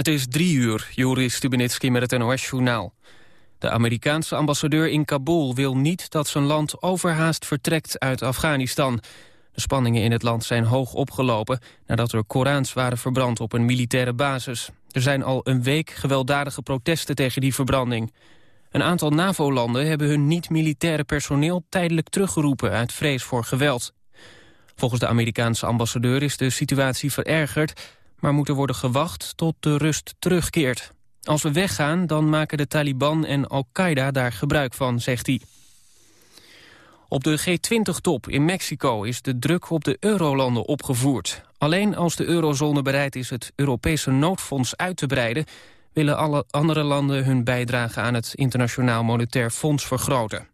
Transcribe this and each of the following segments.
Het is drie uur, Joris Stubenitski met het NOS-journaal. De Amerikaanse ambassadeur in Kabul wil niet dat zijn land overhaast vertrekt uit Afghanistan. De spanningen in het land zijn hoog opgelopen nadat er Korans waren verbrand op een militaire basis. Er zijn al een week gewelddadige protesten tegen die verbranding. Een aantal NAVO-landen hebben hun niet-militaire personeel tijdelijk teruggeroepen uit vrees voor geweld. Volgens de Amerikaanse ambassadeur is de situatie verergerd maar moet er worden gewacht tot de rust terugkeert. Als we weggaan, dan maken de Taliban en Al-Qaeda daar gebruik van, zegt hij. Op de G20-top in Mexico is de druk op de eurolanden opgevoerd. Alleen als de eurozone bereid is het Europese noodfonds uit te breiden... willen alle andere landen hun bijdrage aan het Internationaal Monetair Fonds vergroten.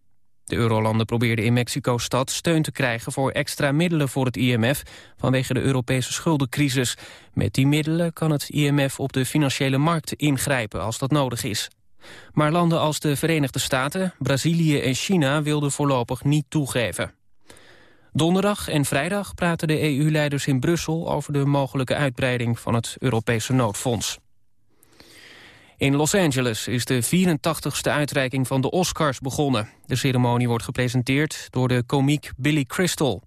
De eurolanden probeerden in Mexico-stad steun te krijgen voor extra middelen voor het IMF vanwege de Europese schuldencrisis. Met die middelen kan het IMF op de financiële markten ingrijpen als dat nodig is. Maar landen als de Verenigde Staten, Brazilië en China wilden voorlopig niet toegeven. Donderdag en vrijdag praten de EU-leiders in Brussel over de mogelijke uitbreiding van het Europese noodfonds. In Los Angeles is de 84ste uitreiking van de Oscars begonnen. De ceremonie wordt gepresenteerd door de komiek Billy Crystal.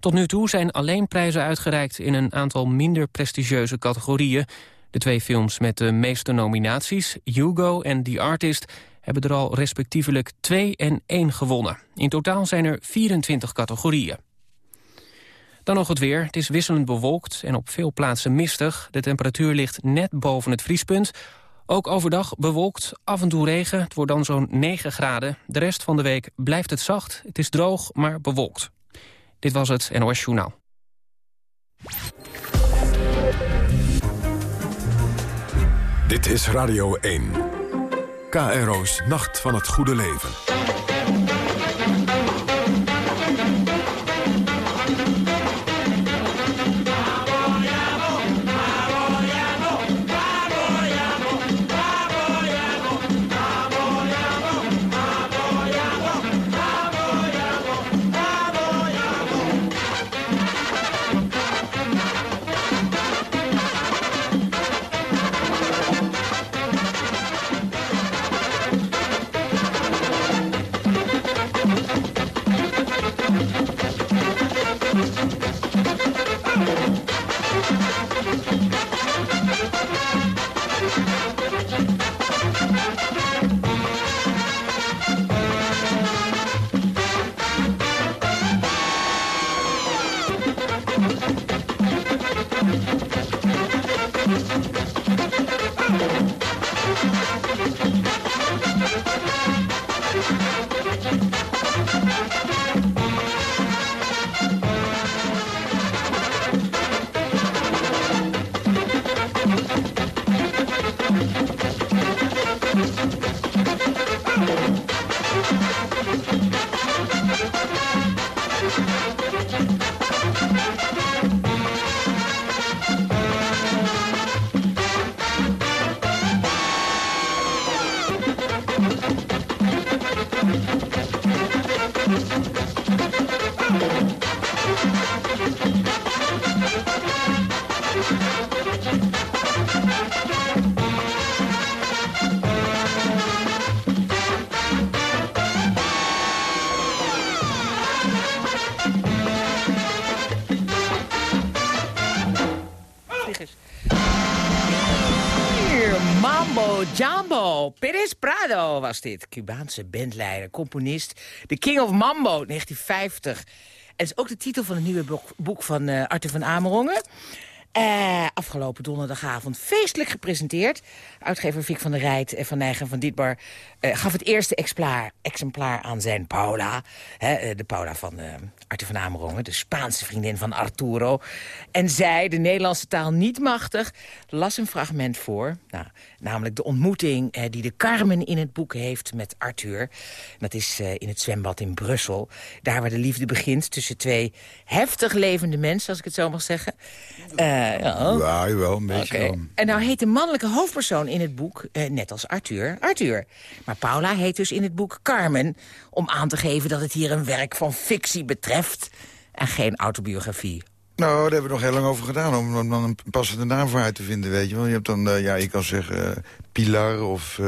Tot nu toe zijn alleen prijzen uitgereikt in een aantal minder prestigieuze categorieën. De twee films met de meeste nominaties, Hugo en The Artist... hebben er al respectievelijk 2 en 1 gewonnen. In totaal zijn er 24 categorieën. Dan nog het weer. Het is wisselend bewolkt en op veel plaatsen mistig. De temperatuur ligt net boven het vriespunt... Ook overdag bewolkt, af en toe regen. Het wordt dan zo'n 9 graden. De rest van de week blijft het zacht. Het is droog, maar bewolkt. Dit was het NOS Journaal. Dit is Radio 1. KRO's Nacht van het Goede Leven. Perez Prado was dit. Cubaanse bandleider, componist. The King of Mambo, 1950. En is ook de titel van het nieuwe boek, van uh, Arthur van Amerongen. Uh, afgelopen donderdagavond feestelijk gepresenteerd. Uitgever Vic van der Rijt en Van Nijgen van Dietbar gaf het eerste exemplaar, exemplaar aan zijn Paula. Hè, de Paula van Arthur van Amerongen, de Spaanse vriendin van Arturo. En zij, de Nederlandse taal niet machtig, las een fragment voor. Nou, namelijk de ontmoeting eh, die de Carmen in het boek heeft met Arthur. Dat is eh, in het zwembad in Brussel. Daar waar de liefde begint tussen twee heftig levende mensen, als ik het zo mag zeggen. Uh, ja, ja wel, een beetje okay. En nou heet de mannelijke hoofdpersoon in het boek, eh, net als Arthur, Arthur. Maar Paula heet dus in het boek Carmen... om aan te geven dat het hier een werk van fictie betreft... en geen autobiografie. Nou, daar hebben we nog heel lang over gedaan, om, dan een passende naam voor uit te vinden, weet je wel. Je hebt dan, ja, je kan zeggen Pilar of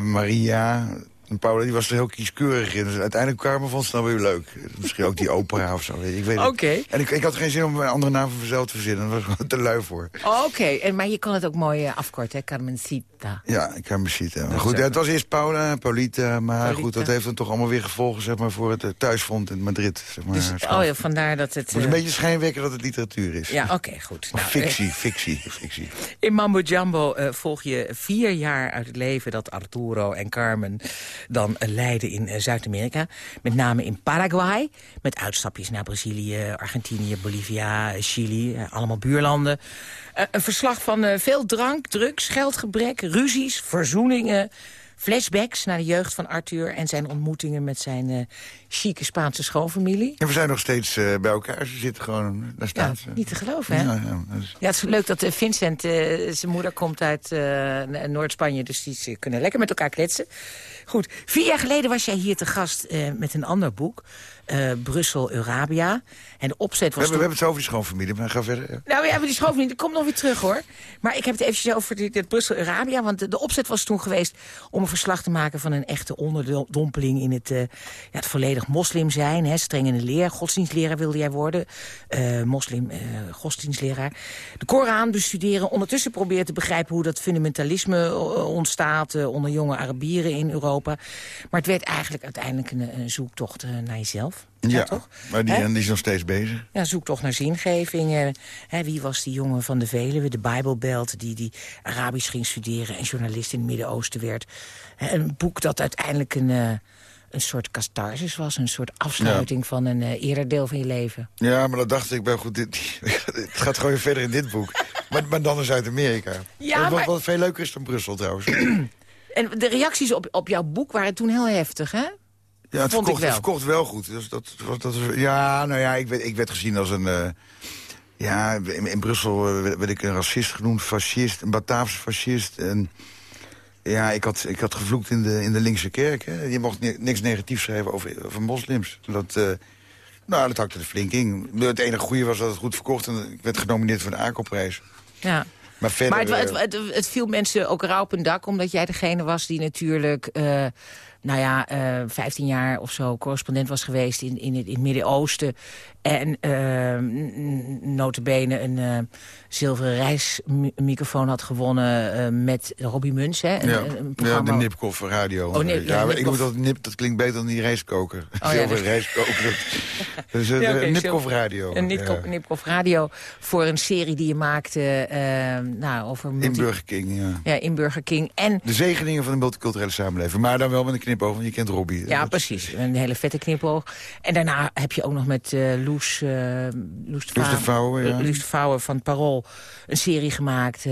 Maria... En Paula die was er heel kieskeurig in. Dus uiteindelijk Carmen vond ze dan weer leuk. Misschien ook die opera of zo. Ik weet Oké. En ik, ik had geen zin om een andere naam voor mezelf te verzinnen. Daar was gewoon te lui voor. Oké, en maar je kan het ook mooi uh, afkorten, hè? Carmencita. Ja, Carmencita. Maar goed, ja, het was eerst Paula, Paulita. Maar goed, dat heeft dan toch allemaal weer gevolgen zeg maar, voor het uh, thuisfront in Madrid. Zeg maar, dus, oh ja, vandaar dat het... Het moet een beetje schijnwekken dat het literatuur is. Ja, oké, goed. Nou, fictie, fictie, fictie. In Mambo Jumbo volg je vier jaar uit het leven dat Arturo en Carmen dan leiden in eh, Zuid-Amerika. Met name in Paraguay. Met uitstapjes naar Brazilië, Argentinië, Bolivia, Chili. Eh, allemaal buurlanden. Eh, een verslag van veel drank, drugs, geldgebrek, ruzies, verzoeningen... Flashbacks naar de jeugd van Arthur en zijn ontmoetingen met zijn uh, chique Spaanse schoonfamilie. En we zijn nog steeds uh, bij elkaar. Ze zitten gewoon, daar staat ja, Niet te geloven, hè? Ja, ja, ja, het is leuk dat Vincent, zijn moeder komt uit Noord-Spanje... dus die kunnen lekker met elkaar kletsen. Goed, vier jaar geleden was jij hier te gast met een ander boek uh, Brussel, Eurabia. En de opzet was... We hebben, we hebben het over die schoonfamilie, maar ga verder. Ja. Nou ja, die schoonfamilie, dat komt nog weer terug hoor. Maar ik heb het eventjes over dit, Brussel, Eurabia. Want de, de, opzet was toen geweest om een verslag te maken... van een echte onderdompeling in het, uh, ja, het volledig moslim zijn. Hè, streng in de leer, godsdienstleraar wilde jij worden. Uh, moslim, godsdienstleraar. De Koran bestuderen. Ondertussen proberen te begrijpen hoe dat fundamentalisme ontstaat... onder jonge Arabieren in Europa. Maar het werd eigenlijk uiteindelijk een, een zoektocht naar jezelf. Ja, toch? maar die, die, is nog steeds bezig. Ja, zoek toch naar zingeving. Hè, wie was die jongen van de Veluwe, de Bijbelbelt... die, die Arabisch ging studeren en journalist in het Midden-Oosten werd. een boek dat uiteindelijk een, uh, een soort catharsis was. Een soort afsluiting van een uh, eerder deel van je leven. Ja, maar dat dacht ik, ben goed, dit, het gaat gewoon weer verder in dit boek. maar, maar dan in Zuid-Amerika. Ja, wat, wat veel leuker is dan Brussel trouwens. en de reacties op, op jouw boek waren toen heel heftig, hè? Ja, het verkocht, wel. verkocht wel goed. Dus dat, dat, dat, ja, nou ja, ik werd, ik werd gezien als een... Uh, ja, in, in Brussel uh, werd, ik een racist genoemd, fascist, een Bataafse fascist. En ja, ik had, ik had gevloekt in de, in de linkse kerk. Hè. Je mocht niks negatiefs schrijven over, over moslims. Dat, uh, nou, dat hakte er flink in. Het enige goede was dat het goed verkocht en ik werd genomineerd voor de ACO-prijs. Ja. Maar, verder, maar het, het, het, viel mensen ook rauw op een dak, omdat jij degene was die natuurlijk nou ja, uh, eh, 15 jaar of zo correspondent was geweest in, in het, in het Midden-Oosten. En uh, notabene een uh, zilveren reismicrofoon had gewonnen met Robbie Muns. Hè? Een, ja. Een ja, de Nipkoff radio. Oh, nip, ja, ja ik moet dat, nip, dat klinkt beter dan die rijstkoker. Oh, zilveren ja, rijstkoker. dus okay, Nipkoff radio. Een Nipkoff. Nipkoff radio voor een serie die je maakte nou, over... Multi... In Burger King, ja. Ja, in Burger King. En... De zegeningen van de multiculturele samenleving. Maar dan wel met een knipoog, want je kent Robbie. Ja, dat precies. Een hele vette knipoog. En daarna heb je ook nog met Loes, uh, Loes, de Vouwen, ja. Loes de Vouwen van Parool een serie gemaakt.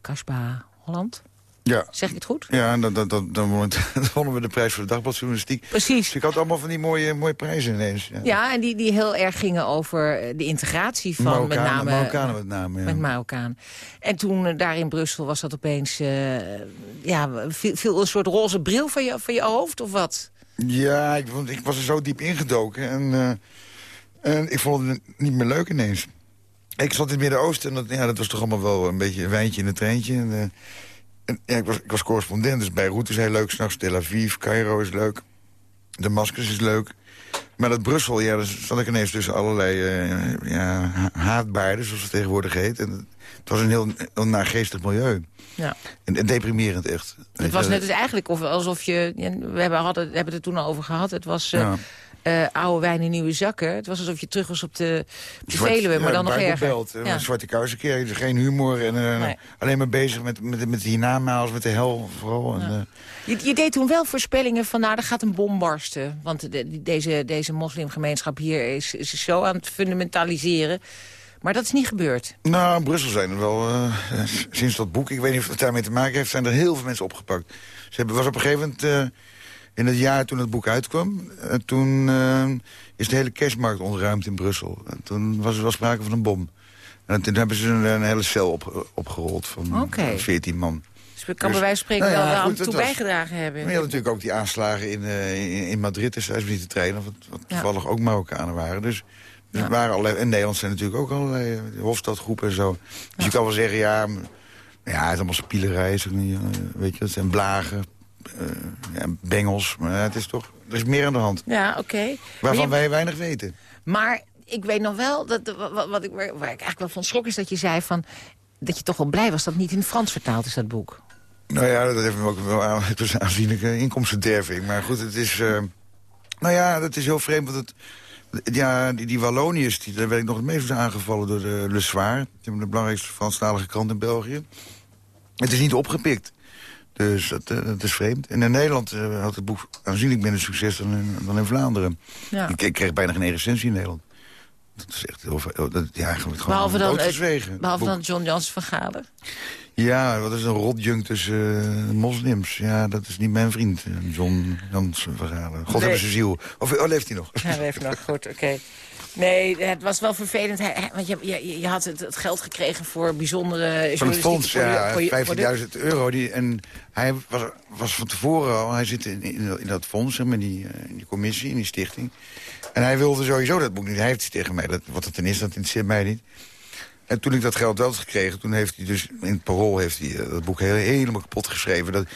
Kasba Holland. Ja. Zeg ik het goed? Ja, en dan, dan, dan, dan wonnen we de prijs voor de dagbladjournalistiek. Precies. Dus ik had allemaal van die mooie, mooie prijzen ineens. Ja, ja en die, die heel erg gingen over de integratie van Marokkaan, met name... Marokkanen met name, ja. Met Marokkaan. En toen uh, daar in Brussel was dat opeens... Uh, ja, viel, viel, een soort roze bril van je, van je hoofd, of wat? Ja, ik, ik was er zo diep ingedoken. En... Uh, en ik vond het niet meer leuk ineens. Ik zat in het Midden-Oosten en dat, ja, dat was toch allemaal wel een beetje een wijntje in het treintje. En, uh, en ja, ik, was, ik was correspondent, dus Beirut is heel leuk. S'nachts Tel Aviv, Cairo is leuk. Damascus is leuk. Maar dat Brussel, ja, daar zat ik ineens tussen allerlei uh, ja, haatbaarden, zoals het tegenwoordig heet. En het was een heel, heel naargeestig milieu. Ja. En, en deprimerend echt. Het was net als eigenlijk of, alsof je... we hebben, hadden, hebben het er toen al over gehad. Het was... Uh, ja uh, oude wijn in nieuwe zakken. Het was alsof je terug was op de, de Zwart, Veluwe, maar dan nog erger. Ja. Een zwarte kousenkeer, dus geen humor. En uh, nee. alleen maar bezig met, met, met hiernamaals, met de hel vooral. En, ja. je, je, deed toen wel voorspellingen van, nou, er gaat een bom barsten. Want de, deze, deze moslimgemeenschap hier is, is zo aan het fundamentaliseren. Maar dat is niet gebeurd. Nou, in Brussel zijn er wel, uh, sinds dat boek, ik weet niet of het daarmee te maken heeft... zijn er heel veel mensen opgepakt. Ze hebben, was op een gegeven moment in het jaar toen het boek uitkwam... Eh, toen uh, is de hele cashmarkt ontruimd in Brussel. En toen was er wel sprake van een bom. En toen hebben ze een, een hele cel op, opgerold van okay. 14 man. Dus we kan bij wijze van spreken nou ja, wel aan toe bijgedragen hebben. Maar je had natuurlijk ook die aanslagen in, uh, in, in, Madrid... dus niet te trainen, wat, wat ja. toevallig ook Marokkanen waren. Dus waren allerlei, in Nederland zijn natuurlijk ook allerlei Hofstadgroepen en zo. Dus je kan wel zeggen, ja, ja het is allemaal spielerij. Is ook niet, weet je, het zijn blagen, ja, bengels. Maar het is toch, er is meer aan de hand. Ja, oké. Okay. Waarvan je... wij weinig weten. Maar ik weet nog wel, dat, wat, ik, waar ik eigenlijk wel van schrok is dat je zei van... dat je toch wel blij was dat het niet in het Frans vertaald is, dat boek. Nou ja, dat heeft me ook wel aan, het was een aanzienlijke inkomstenderving. Maar goed, het is... Uh, nou ja, dat is heel vreemd, want het... Ja, die, die Walloniërs, die, daar werd ik nog het meest aangevallen door de Le Soir. De belangrijkste Franstalige krant in België. Het is niet opgepikt. Dus dat, uh, dat is vreemd. En in Nederland had het boek aanzienlijk minder succes dan in, dan in Vlaanderen. Ja. Ik, ik, kreeg bijna geen recensie in Nederland. Dat is echt heel veel. Dat, ja, gewoon behalve dan, het, behalve dan John Jans van Galen. Ja, wat is een rotjunk tussen uh, moslims. Ja, dat is niet mijn vriend, John Jans van Galen. God nee. hebben zijn ziel. Of oh, leeft hij nog? Ja, hij leeft nog. Goed, oké. Okay. Nee, het was wel vervelend. Want je, je, je had het, het, geld gekregen voor bijzondere... Van het fonds, ja, 15.000 euro. Die, en hij was, was van tevoren al... Hij zit in, in, in dat fonds, in die, in die commissie, in die stichting. En hij wilde sowieso dat boek niet. Hij heeft het tegen mij. Dat, wat het dan is, dat interesseert mij niet. En toen ik dat geld wel had gekregen... toen heeft hij dus in het parool heeft hij, dat boek helemaal kapot geschreven. Dat,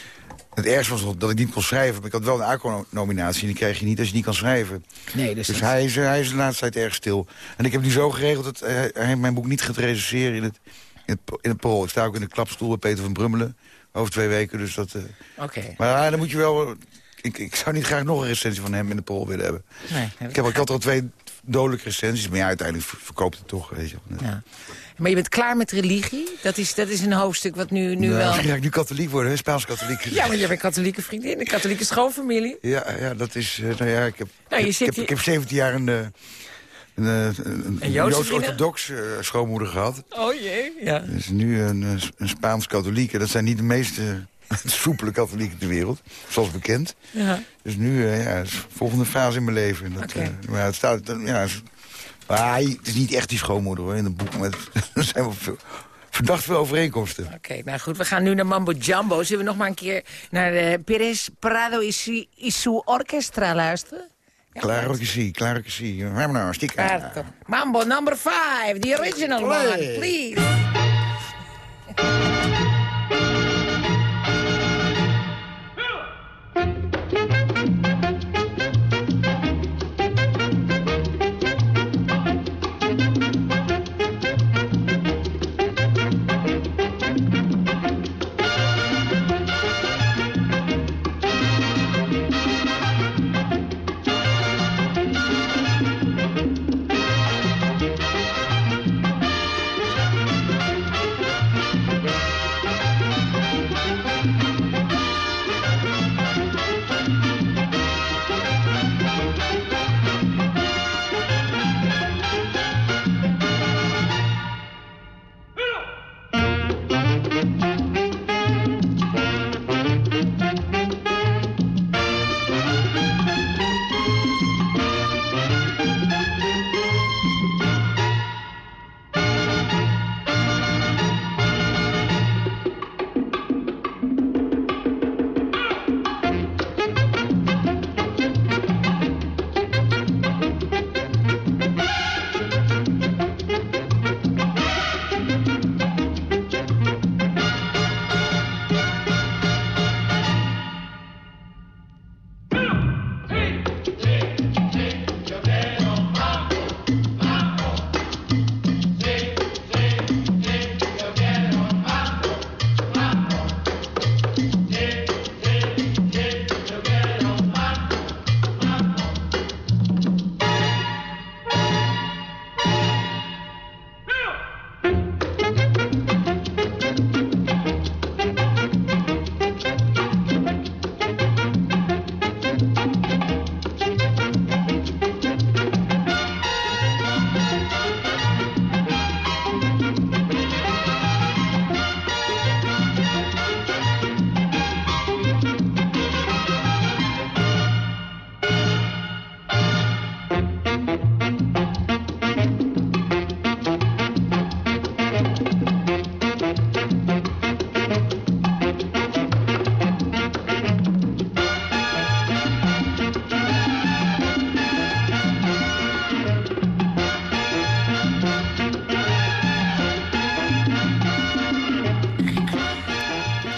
het ergste was dat ik niet kon schrijven. Maar ik had wel een ACO-nominatie en die krijg je niet als je niet kan schrijven. Nee, dus dus hij is, hij is de laatste tijd erg stil. En ik heb nu zo geregeld dat hij, hij mijn boek niet gaat recenseren in het, in het, in het parool. Ik sta ook in de klapstoel bij Peter van Brummelen over twee weken. Dus dat, uh... Oké. Maar ja, dan moet je wel... Ik, ik zou niet graag nog een recensie van hem in de parool willen hebben. Nee, ik, heb, ik had al twee dodelijke recensies, maar ja, uiteindelijk verkoopt het toch. Weet je. Ja. Maar je bent klaar met religie? Dat is, dat is een hoofdstuk wat nu, nu nou, wel... Ga ik nu katholiek worden, Spaans katholiek. Ja, maar je bent katholieke vriendin, een katholieke schoonfamilie. Ja, ja dat is... Uh, nou ja, ik heb, nou, je ik, zit heb, hier... ik heb 17 jaar een... Uh, een, een, een Joods-orthodox uh, schoonmoeder gehad. Oh jee, ja. Dus nu een, een Spaans-katholieke. Dat zijn niet de meeste soepele katholieken ter wereld, zoals bekend. Ja. Dus nu, uh, ja, is de volgende fase in mijn leven. Dat, okay. uh, maar het staat, ja, maar het is niet echt die schoonmoeder hoor, in het boek. Maar er zijn wel veel, verdacht veel overeenkomsten. Oké, okay, nou goed, we gaan nu naar Mambo Jumbo. Zullen we nog maar een keer naar de Perez Prado y su orchestra luisteren? Ja, claro que sí, claro que sí. Vámonos, chica. Mambo number five, the original one, please.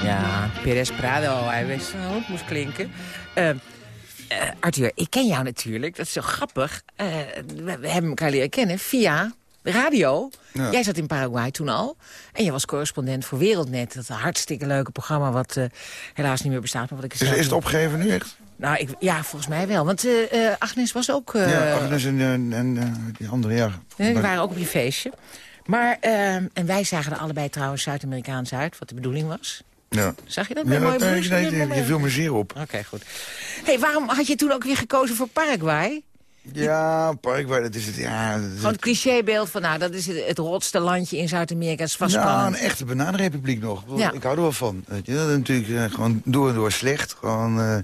Ja, Perez Prado, hij wist hoe het moest klinken. Uh, Arthur, ik ken jou natuurlijk, dat is zo grappig. Uh, we, we, hebben elkaar leren kennen via de radio. Ja. Jij zat in Paraguay toen al. En je was correspondent voor Wereldnet. Dat hartstikke leuke programma wat uh, helaas niet meer bestaat. Maar wat ik is, is het opgegeven nu echt? Nou, ik, ja, volgens mij wel. Want uh, Agnes was ook... Uh, ja, Agnes en, en die andere, ja. Die waren ook op je feestje. Maar, en wij zagen er allebei trouwens Zuid-Amerikaans uit, wat de bedoeling was. Ja. Zag je dat? Ja, mooi nee, nee, nee, je viel me zeer op. Oké, goed. hey, waarom had je toen ook weer gekozen voor Paraguay? Ja, Paraguay, dat is het... Ja, dat Gewoon het clichébeeld van, nou, dat is het, het rotste landje in Zuid-Amerika. Het is vast Ja, een echte bananenrepubliek nog. Ja. Ik hou er wel van. Weet je. Dat is natuurlijk uh, gewoon door en door slecht. Gewoon uh,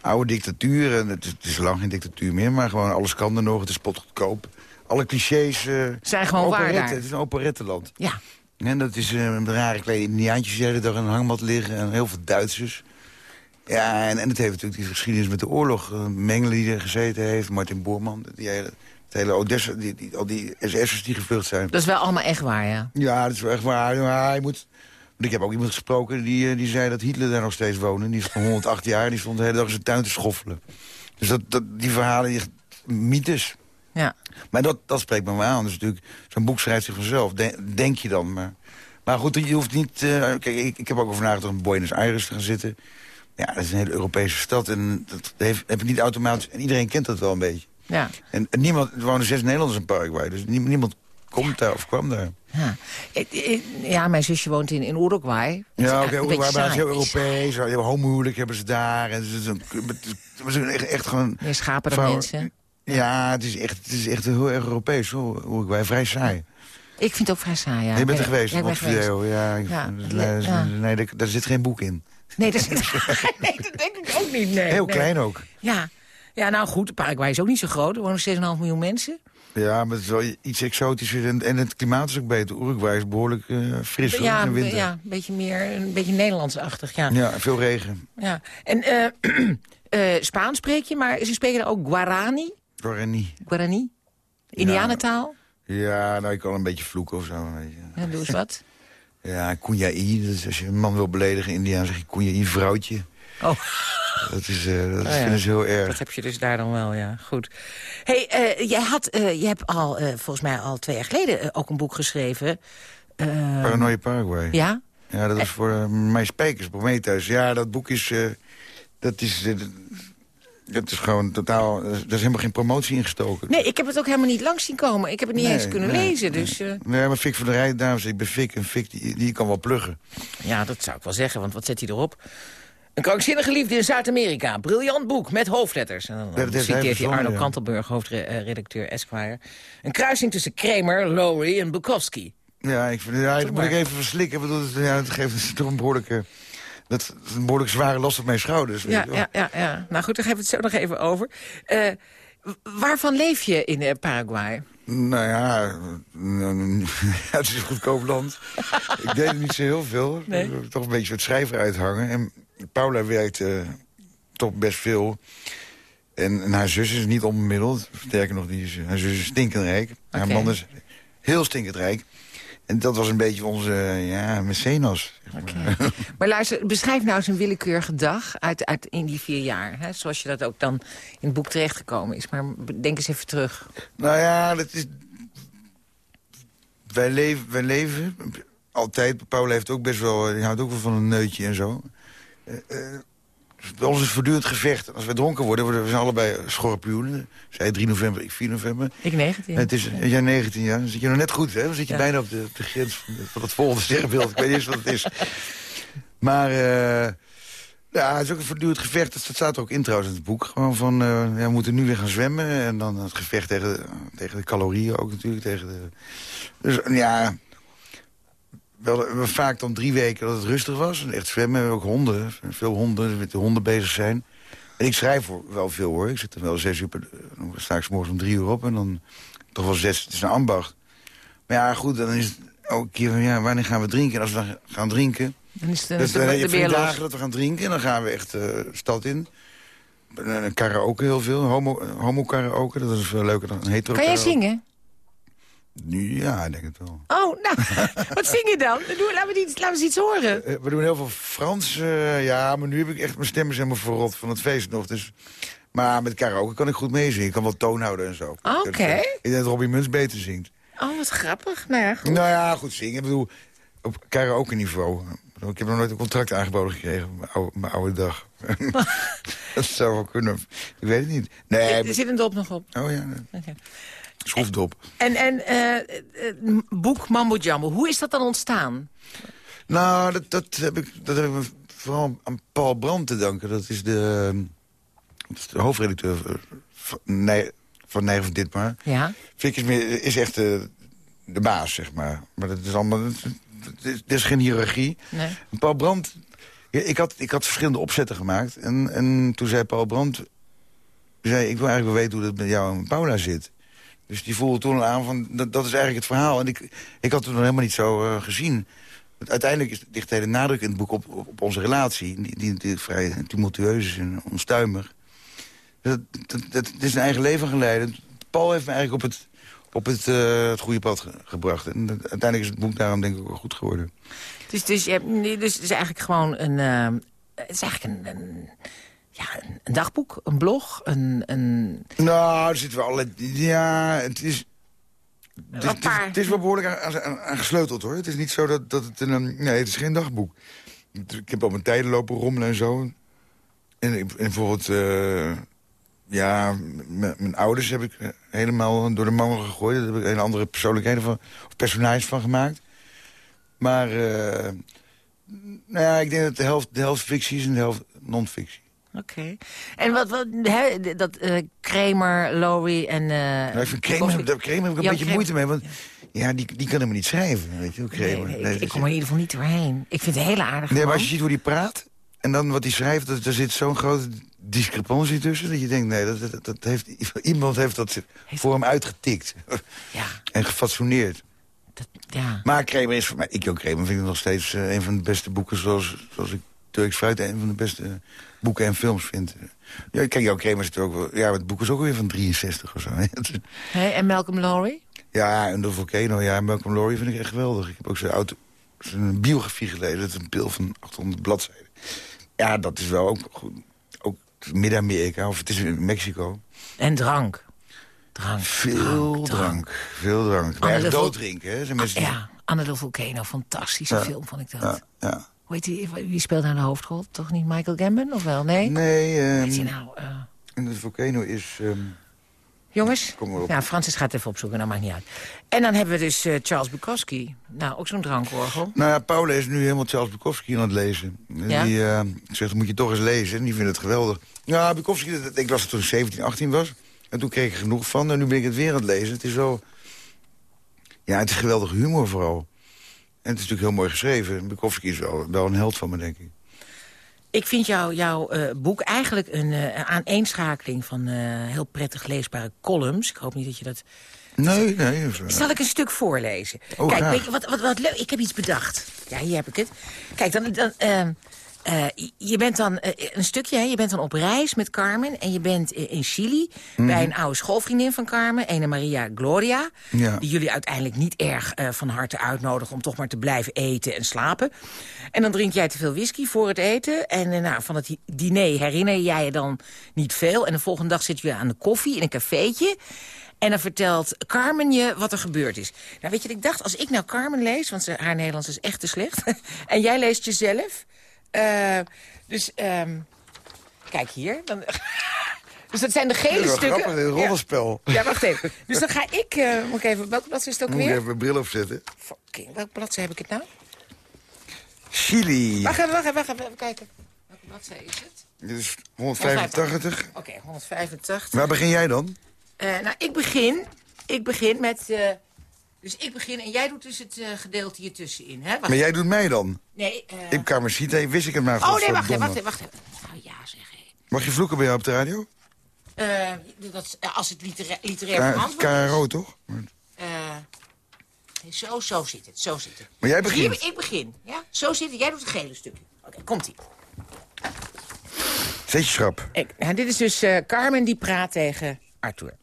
oude dictatuur. En het, is, het is lang geen dictatuur meer, maar gewoon alles kan er nog. Het is potgoedkoop. Alle clichés... Uh, Zijn gewoon waar daar. Het is een operettenland. Ja. En dat is een rare kleine indiaantjes die de hele dag in een hangmat liggen. En heel veel Duitsers. Ja, en, en het heeft natuurlijk die geschiedenis met de oorlog. Uh, Mengele die er gezeten heeft, Martin Boorman. Die hele, het hele Odessa, die, die, al die SS'ers die gevlucht zijn. Dat is wel allemaal echt waar, ja? Ja, dat is wel echt waar. Ja, je moet... Ik heb ook iemand gesproken die, die zei dat Hitler daar nog steeds woonde. Die is van 108 jaar die stond de hele dag in zijn tuin te schoffelen. Dus dat, dat, die verhalen, die, mythes. Ja. Maar dat, dat spreekt me wel aan. Dus natuurlijk, zo'n boek schrijft zich vanzelf. denk je dan. Maar, maar goed, je hoeft niet... Uh, kijk, ik, ik heb ook over nagedacht om Buenos Aires te gaan zitten. Ja, dat is een hele Europese stad. En dat heeft, heb je niet automatisch... En iedereen kent dat wel een beetje. Ja. En, en niemand... Er wonen zes Nederlanders in Paraguay. Dus niemand, komt daar of kwam daar. Ja, ja mijn zusje woont in, in Uruguay. Ja, oké, okay, Uruguay, maar is heel Europees. Homohuwelijk hebben ze daar. En ze zijn echt, echt gewoon... Meer schapen dan mensen. Ja, het is echt, het is echt heel erg Europees. Hoor. Uruguay, vrij saai. Ik vind het ook vrij saai, ja. Je bent er geweest, op video. Ja, ja. Nee, daar, daar zit geen boek in. Nee, dat, zit, nee, dat denk ik ook niet. Nee, heel nee. klein ook. Ja. ja, nou goed, Paraguay is ook niet zo groot. Er wonen 6,5 miljoen mensen. Ja, maar het is wel iets exotischer. En, en het klimaat is ook beter. Uruguay is behoorlijk uh, fris ja, in de winter. Ja, een beetje meer, een beetje Nederlandsachtig, ja. Ja, veel regen. Ja. En uh, uh, Spaans spreek je, maar ze spreken ook Guarani? Guarani. Guarani? Indianentaal? Ja, ja, nou, ik kan een beetje vloeken of zo. Ja, doe eens wat. Ja, kunjai. Dus als je een man wil beledigen in India, zeg je kunjai, vrouwtje. Oh. Dat, is, uh, dat oh, ja. vinden ze heel erg. Dat heb je dus daar dan wel, ja. Goed. hey, uh, jij had, uh, je hebt al, volgens mij al twee jaar geleden ook een boek geschreven. Paranoia Paraguay. Ja? Ja, dat was voor mijn spijkers, Prometheus. Ja, dat boek is... dat is dat is gewoon totaal... Er is helemaal geen promotie ingestoken. Nee, ik heb het ook helemaal niet langs zien komen. Ik heb het niet nee, eens kunnen nee, lezen. Dus, nee. Uh... nee, maar Fik van der Rijden, dames, ik ben Fik. En Fik, die, die kan wel pluggen. Ja, dat zou ik wel zeggen, want wat zet hij erop? Een krankzinnige liefde in Zuid-Amerika. Briljant boek met hoofdletters. En dan, dan citeert hij Arno ja. Kantelburg, hoofdredacteur Esquire. Een kruising tussen Kramer, Lowry en Bukowski. Ja, ik vind, ja, dat moet ik even verslikken. Ik bedoel, ja, het geeft toch een behoorlijke... Dat is een behoorlijk zware last op mijn schouders. Ja, ja, ja, ja. Nou goed, daar hebben we het zo nog even over. Uh, waarvan leef je in uh, Paraguay? Nou ja, het is een goedkoop land. ik deed er niet zo heel veel. Nee. Toch een beetje het schrijver uithangen. En Paula werkte toch best veel. En, en, haar zus is niet onbemiddeld. Sterker nog, die is, haar zus is stinkend rijk. Haar okay. man is heel stinkend rijk. En dat was een beetje onze ja, mecenas. Maar. Okay. maar luister, beschrijf nou eens een willekeurige dag uit, uit in die vier jaar. Hè? Zoals je dat ook dan in het boek terechtgekomen is. Maar denk eens even terug. Nou ja, dat is... Wij leven, wij leven altijd. Paul heeft ook best wel... Die houdt ook wel van een neutje en zo. Uh, uh, bij ons is voortdurend gevecht. Als we dronken worden, worden we zijn allebei schorpioenen. Zij 3 november, ik 4 november. Ik 19. Het is, ja, 19 jaar. Dan zit je nog net goed, hè? Dan zit je ja. bijna op de, op de grens van, van het volgende sterrenbeeld. ik weet niet eens wat het is. Maar uh, ja, het is ook een voortdurend gevecht. Dat staat er ook in trouwens in het boek. Gewoon van, uh, ja, we moeten nu weer gaan zwemmen. En dan het gevecht tegen, tegen de calorieën ook natuurlijk. Tegen de, dus ja, wel, we vaak dan drie weken dat het rustig was. Echt zwemmen, we hebben ook honden. Veel honden, met de honden bezig zijn. En ik schrijf wel veel hoor. Ik zit er wel zes uur per... Dan sta ik morgens om drie uur op en dan toch wel zes. Het is een ambacht. Maar ja, goed, dan is het ook een keer van... Ja, wanneer gaan we drinken? En als we gaan drinken... Dan is de, dus, de, dan de, dagen dat we gaan drinken. En dan gaan we echt uh, stad in. Een karaoke heel veel. Homo, homo karaoke, dat is veel leuker dan een hetero Kan jij zingen? Nu, ja, ik denk het wel. Oh, nou, wat zing je dan? Doe, laten, we iets, eens iets horen. Eh, we doen heel veel Frans. eh, ja, maar nu heb ik echt mijn stem is helemaal verrot van het feest nog. Dus, maar met karaoke kan ik goed meezingen. Ik kan wel toon houden en zo. Oké. Eh, ik denk dat Robbie Muns beter zingt. Oh, wat grappig. Nou ja, goed. Nou ja, goed zingen. Ik bedoel, op karaoke niveau. Ik heb nog nooit een contract aangeboden gekregen op mijn oude, mijn oude dag. dat zou wel kunnen. Ik weet het niet. Nee, er zit een dop nog op. oh ja. Schroefdop. En, en eh, het boek Mambo Jambo, hoe is dat dan ontstaan? Nou, dat, dat, heb ik, dat heb ik vooral aan Paul Brandt te danken. Dat is de, dat is de hoofdredacteur van, nee, van van Ditmar. Ja. Fik is, meer, is echt de, de baas, zeg maar. Maar dat is allemaal... Er is geen hiërarchie. Nee. Paul Brandt... ja, Ik had, ik had verschillende opzetten gemaakt. En, en toen zei Paul Brandt... Zei, ik wil eigenlijk wel weten hoe dat met jou en Paula zit. Dus die voelde toen aan van... Dat, is eigenlijk het verhaal. En ik, ik had het nog helemaal niet zo eh, gezien. Uiteindelijk is, ligt de hele nadruk in het boek op, op, onze relatie. Die, die, die vrij tumultueus is en onstuimig. Dat, dat, dat, het is een eigen leven geleiden. Paul heeft me eigenlijk op het, op het, eh, het goede pad ge- gebracht. En uiteindelijk is het boek daarom denk ik ook goed geworden. Dus, dus, je dus het is eigenlijk gewoon een... eh, het is eigenlijk een, een, ja, een, een dagboek, een blog, een... een Nou, er zitten wel allerlei... Ja, het is... Het is, Een het is, paar- het is wel behoorlijk aan, aan- aan gesleuteld, hoor. Het is niet zo dat, dat het een... Nee, het is geen dagboek. Ik heb al mijn tijden lopen rommelen en zo. En, en bijvoorbeeld... eh, ja, mijn ouders heb ik eh, helemaal door de mangel gegooid. Daar heb ik hele andere persoonlijkheden van... Of personages van gemaakt. Maar... eh, nou ja, ik denk dat de helft, de helft fictie is en de helft non-fictie. Oké. En wat, wat hè, dat eh Kramer, Lowry en... eh Nou, ik vind Kramer, Kramer heb ik een beetje Kramer. moeite mee. Want ja, die, die kan helemaal niet schrijven. Weet je wel, Kramer. nee, Nee, ik, ik kom er in ieder geval niet doorheen. Ik vind het een hele aardige Nee, maar als je ziet hoe die praat... en dan wat hij schrijft, dat, daar zit zo'n grote discrepantie tussen... dat je denkt, nee, dat, dat, dat heeft, iemand heeft dat voor hem uitgetikt. Ja, en gefatsoeneerd. dat, ja. Maar Kramer is voor mij... Ik, Jan Kramer, vind ik nog steeds eh, een van de beste boeken... zoals, zoals ik Turks Fruit een van de beste boeken en films vind. Ja, kijk, Jan Kramer is natuurlijk ook wel... Ja, het boek is ook weer van 63 of zo. Hè, en Malcolm Lowry? Ja, en de Volcano, ja, Malcolm Lowry vind ik echt geweldig. Ik heb ook zijn, auto, zijn biografie gelezen. Dat is een pil van 800 bladzijden. Ja, dat is wel ook goed. Ook Midden-Amerika, of het is in Mexico. En drank. Drank. Veel drank, veel drank. Maar echt Vol- dooddrinken, hè. Zijn mensen Ja, Anne de Volcano. Fantastische Ja. film vond ik dat. ja, ja. Heet die, wie speelt nou de hoofdrol? Toch niet Michael Gambon, of wel? Nee? Nee, Weet ehm nou... eh, en de Volcano is... ehm, jongens? Ja, Francis gaat even opzoeken, dat maakt niet uit. En dan hebben we dus eh, Charles Bukowski. Nou, ook zo'n drankorgel. Nou ja, Paula is nu helemaal Charles Bukowski aan het lezen. Ja? Die eh, zegt, dat moet je toch eens lezen. En die vindt het geweldig. Ja, Bukowski, dat- ik was het toen ik 17, 18 was. En toen kreeg ik er genoeg van. En nu ben ik het weer aan het lezen. Het is zo... Ja, het is geweldige humor vooral. En het is natuurlijk heel mooi geschreven. Bukowski is wel, wel een held van me, denk ik. Ik vind jou, jouw eh, boek eigenlijk een eh, aaneenschakeling van eh, heel prettig leesbare columns. Ik hoop niet dat je dat... Nee, nee. Zal ik een stuk voorlezen? Oh, Kijk, weet je, wat, wat, wat leuk. Ik heb iets bedacht. Ja, hier heb ik het. Kijk, dan, dan, eh, je bent dan eh, een stukje, hè, je bent dan op reis met Carmen... en je bent eh, in Chili bij een oude schoolvriendin van Carmen... ene Maria Gloria, Ja. die jullie uiteindelijk niet erg eh, van harte uitnodigen... om toch maar te blijven eten en slapen. En dan drink jij te veel whisky voor het eten... en eh, nou, van het diner herinner jij je dan niet veel... en de volgende dag zit je weer aan de koffie in een cafeetje... En dan vertelt Carmen je wat er gebeurd is. Nou, weet je ik dacht? Als ik nou Carmen lees, want ze, haar Nederlands is echt te slecht... en jij leest jezelf... eh, dus, ehm, kijk hier. Dan, dus dat zijn de dat gele is stukken. grappig, een rollenspel. Ja. ja, wacht even. Dus dan ga ik... eh, moet ik even... Welke bladzijde is het ook Moet ik weer? even mijn bril opzetten. Fucking, welke bladzijde heb ik het nou? Chili. Wacht even, wacht even, wacht even, even kijken. Welke bladzijde is het? Dit is 185. Oké, 185. Waar begin jij dan? Eh, nou, ik begin, ik begin met... dus ik begin en jij doet dus het eh, gedeelte hier tussenin, hè? Wacht, Maar jij doet mij dan. Nee, eh, Ik kan me zien, wist ik het maar. Oh, nee, wacht even, wacht even, wacht even. Nou ja, zeg hé. Mag je vloeken bij jou op de radio? Eh, dat, als het literair, literair K- verantwoord is. KRO, toch? Eh, zo, zo zit het, zo zit het. Maar jij Dus begint. Hier, ik begin, ja? Zo zit het, jij doet het gele stukje. Oké, komt-ie. Zet je schrap. Ik, nou, dit is dus eh, Carmen die praat tegen Arthur.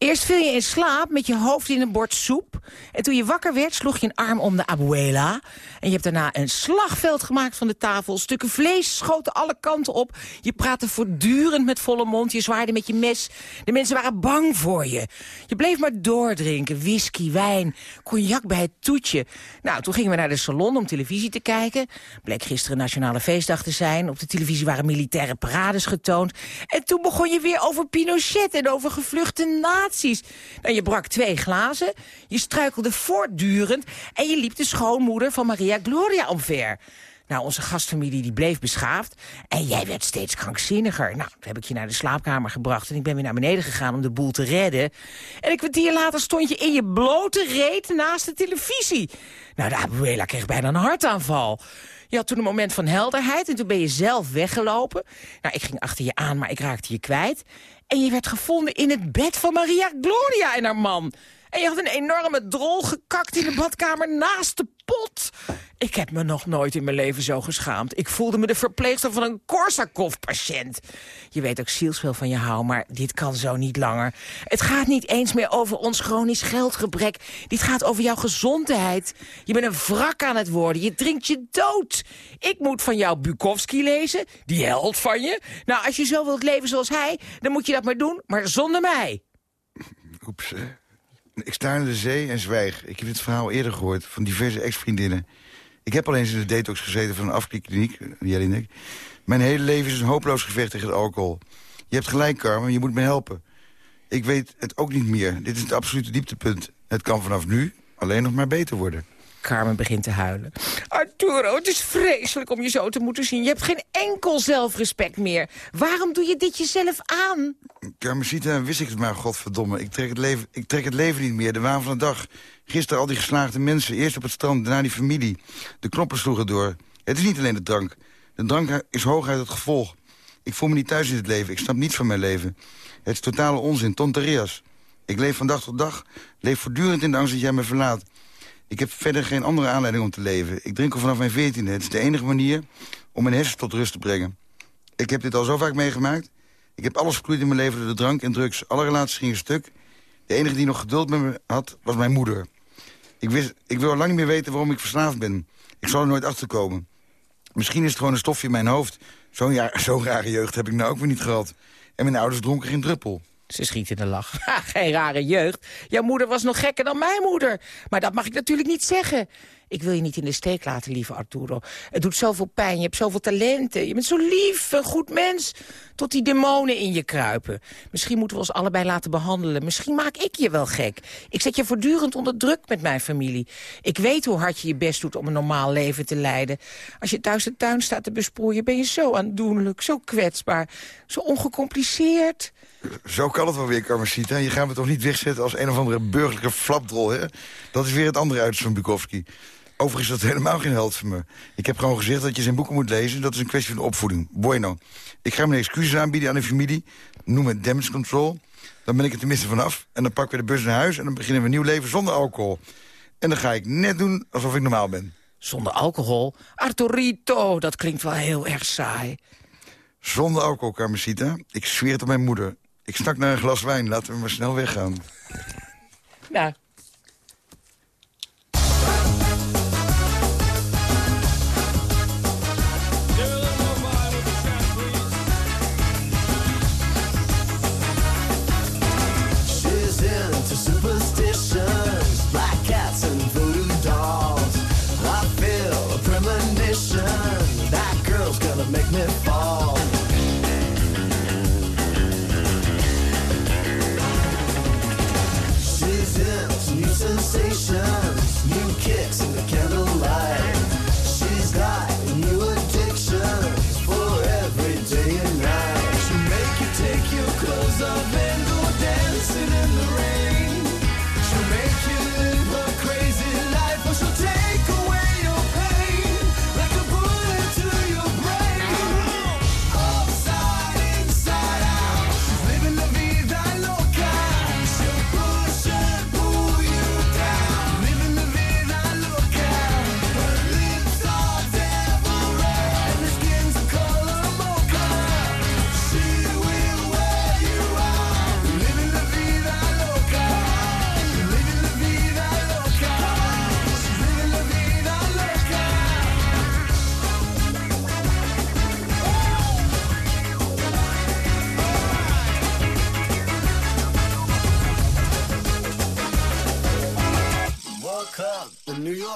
Eerst viel je in slaap met je hoofd in een bord soep. En toen je wakker werd, sloeg je een arm om de abuela. En je hebt daarna een slagveld gemaakt van de tafel. Stukken vlees schoten alle kanten op. Je praatte voortdurend met volle mond. Je zwaarde met je mes. De mensen waren bang voor je. Je bleef maar doordrinken. Whisky, wijn, cognac bij het toetje. Nou, toen gingen we naar de salon om televisie te kijken. Bleek gisteren Nationale Feestdag te zijn. Op de televisie waren militaire parades getoond. En toen begon je weer over Pinochet en over gevluchte nazi's. Je brak twee glazen. Je struikelde voortdurend. En je liep de schoonmoeder van Maria Gloria omver. Nou, onze gastfamilie die bleef beschaafd. En jij werd steeds krankzinniger. Nou, toen heb ik je naar de slaapkamer gebracht. En ik ben weer naar beneden gegaan om de boel te redden. En een kwartier later stond je in je blote reet naast de televisie. Nou, de abuela kreeg bijna een hartaanval. Je had toen een moment van helderheid en toen ben je zelf weggelopen. Nou, ik ging achter je aan, maar ik raakte je kwijt. En je werd gevonden in het bed van Maria Gloria en haar man. En je had een enorme drol gekakt in de badkamer naast de pot. Ik heb me nog nooit in mijn leven zo geschaamd. Ik voelde me de verpleegster van een Korsakoff-patiënt. Je weet ook zielsveel van je hou, maar dit kan zo niet langer. Het gaat niet eens meer over ons chronisch geldgebrek. Dit gaat over jouw gezondheid. Je bent een wrak aan het worden. Je drinkt je dood. Ik moet van jou Bukowski lezen, die held van je. Nou, als je zo wilt leven zoals hij, dan moet je dat maar doen, maar zonder mij. Oeps. Ik sta in de zee en zwijg. Ik heb dit verhaal eerder gehoord van diverse ex-vriendinnen. Ik heb al eens in de detox gezeten van een afklikkliniek, Jelinek. Mijn hele leven is een hopeloos gevecht tegen alcohol. Je hebt gelijk, Carmen, je moet me helpen. Ik weet het ook niet meer. Dit is het absolute dieptepunt. Het kan vanaf nu alleen nog maar beter worden. Carmen begint te huilen. Arturo, het is vreselijk om je zo te moeten zien. Je hebt geen enkel zelfrespect meer. Waarom doe je dit jezelf aan? Carmencita, wist ik het maar, godverdomme. Ik trek het, leven, ik trek het leven niet meer, de waan van de dag. Gisteren al die geslaagde mensen, eerst op het strand, daarna die familie. De knoppen sloegen door. Het is niet alleen de drank. De drank is hooguit het gevolg. Ik voel me niet thuis in het leven, ik snap niets van mijn leven. Het is totale onzin, tonterias. Ik leef van dag tot dag, leef voortdurend in de angst dat jij me verlaat. Ik heb verder geen andere aanleiding om te leven. Ik drink al vanaf mijn veertiende. Het is de enige manier om mijn hersen tot rust te brengen. Ik heb dit al zo vaak meegemaakt. Ik heb alles verkloeid in mijn leven door de drank en drugs. Alle relaties gingen stuk. De enige die nog geduld met me had, was mijn moeder. Ik, wist, ik wil al lang niet meer weten waarom ik verslaafd ben. Ik zal er nooit achter komen. Misschien is het gewoon een stofje in mijn hoofd. Zo'n zo rare jeugd heb ik nou ook weer niet gehad. En mijn ouders dronken geen druppel. Ze schiet in de lach. Ha, geen rare jeugd. Jouw moeder was nog gekker dan mijn moeder. Maar dat mag ik natuurlijk niet zeggen. Ik wil je niet in de steek laten, lieve Arturo. Het doet zoveel pijn, je hebt zoveel talenten. Je bent zo lief, een goed mens. Tot die demonen in je kruipen. Misschien moeten we ons allebei laten behandelen. Misschien maak ik je wel gek. Ik zet je voortdurend onder druk met mijn familie. Ik weet hoe hard je je best doet om een normaal leven te leiden. Als je thuis de tuin staat te besproeien... ben je zo aandoenlijk, zo kwetsbaar, zo ongecompliceerd. Zo kan het wel weer, Carmencita. Je gaat me toch niet wegzetten als een of andere burgerlijke flapdrol, hè? Dat is weer het andere uit van Bukowski. Overigens is dat helemaal geen held voor me. Ik heb gewoon gezegd dat je zijn boeken moet lezen. Dat is een kwestie van opvoeding. Bueno. Ik ga mijn excuses aanbieden aan de familie. Noem het damage control. Dan ben ik er tenminste vanaf. En dan pakken we de bus naar huis en dan beginnen we een nieuw leven zonder alcohol. En dan ga ik net doen alsof ik normaal ben. Zonder alcohol? Arturito, dat klinkt wel heel erg saai. Zonder alcohol, Carmencita. Ik zweer het op mijn moeder. Ik snak naar een glas wijn. Laten we maar snel weggaan. Nou, darkness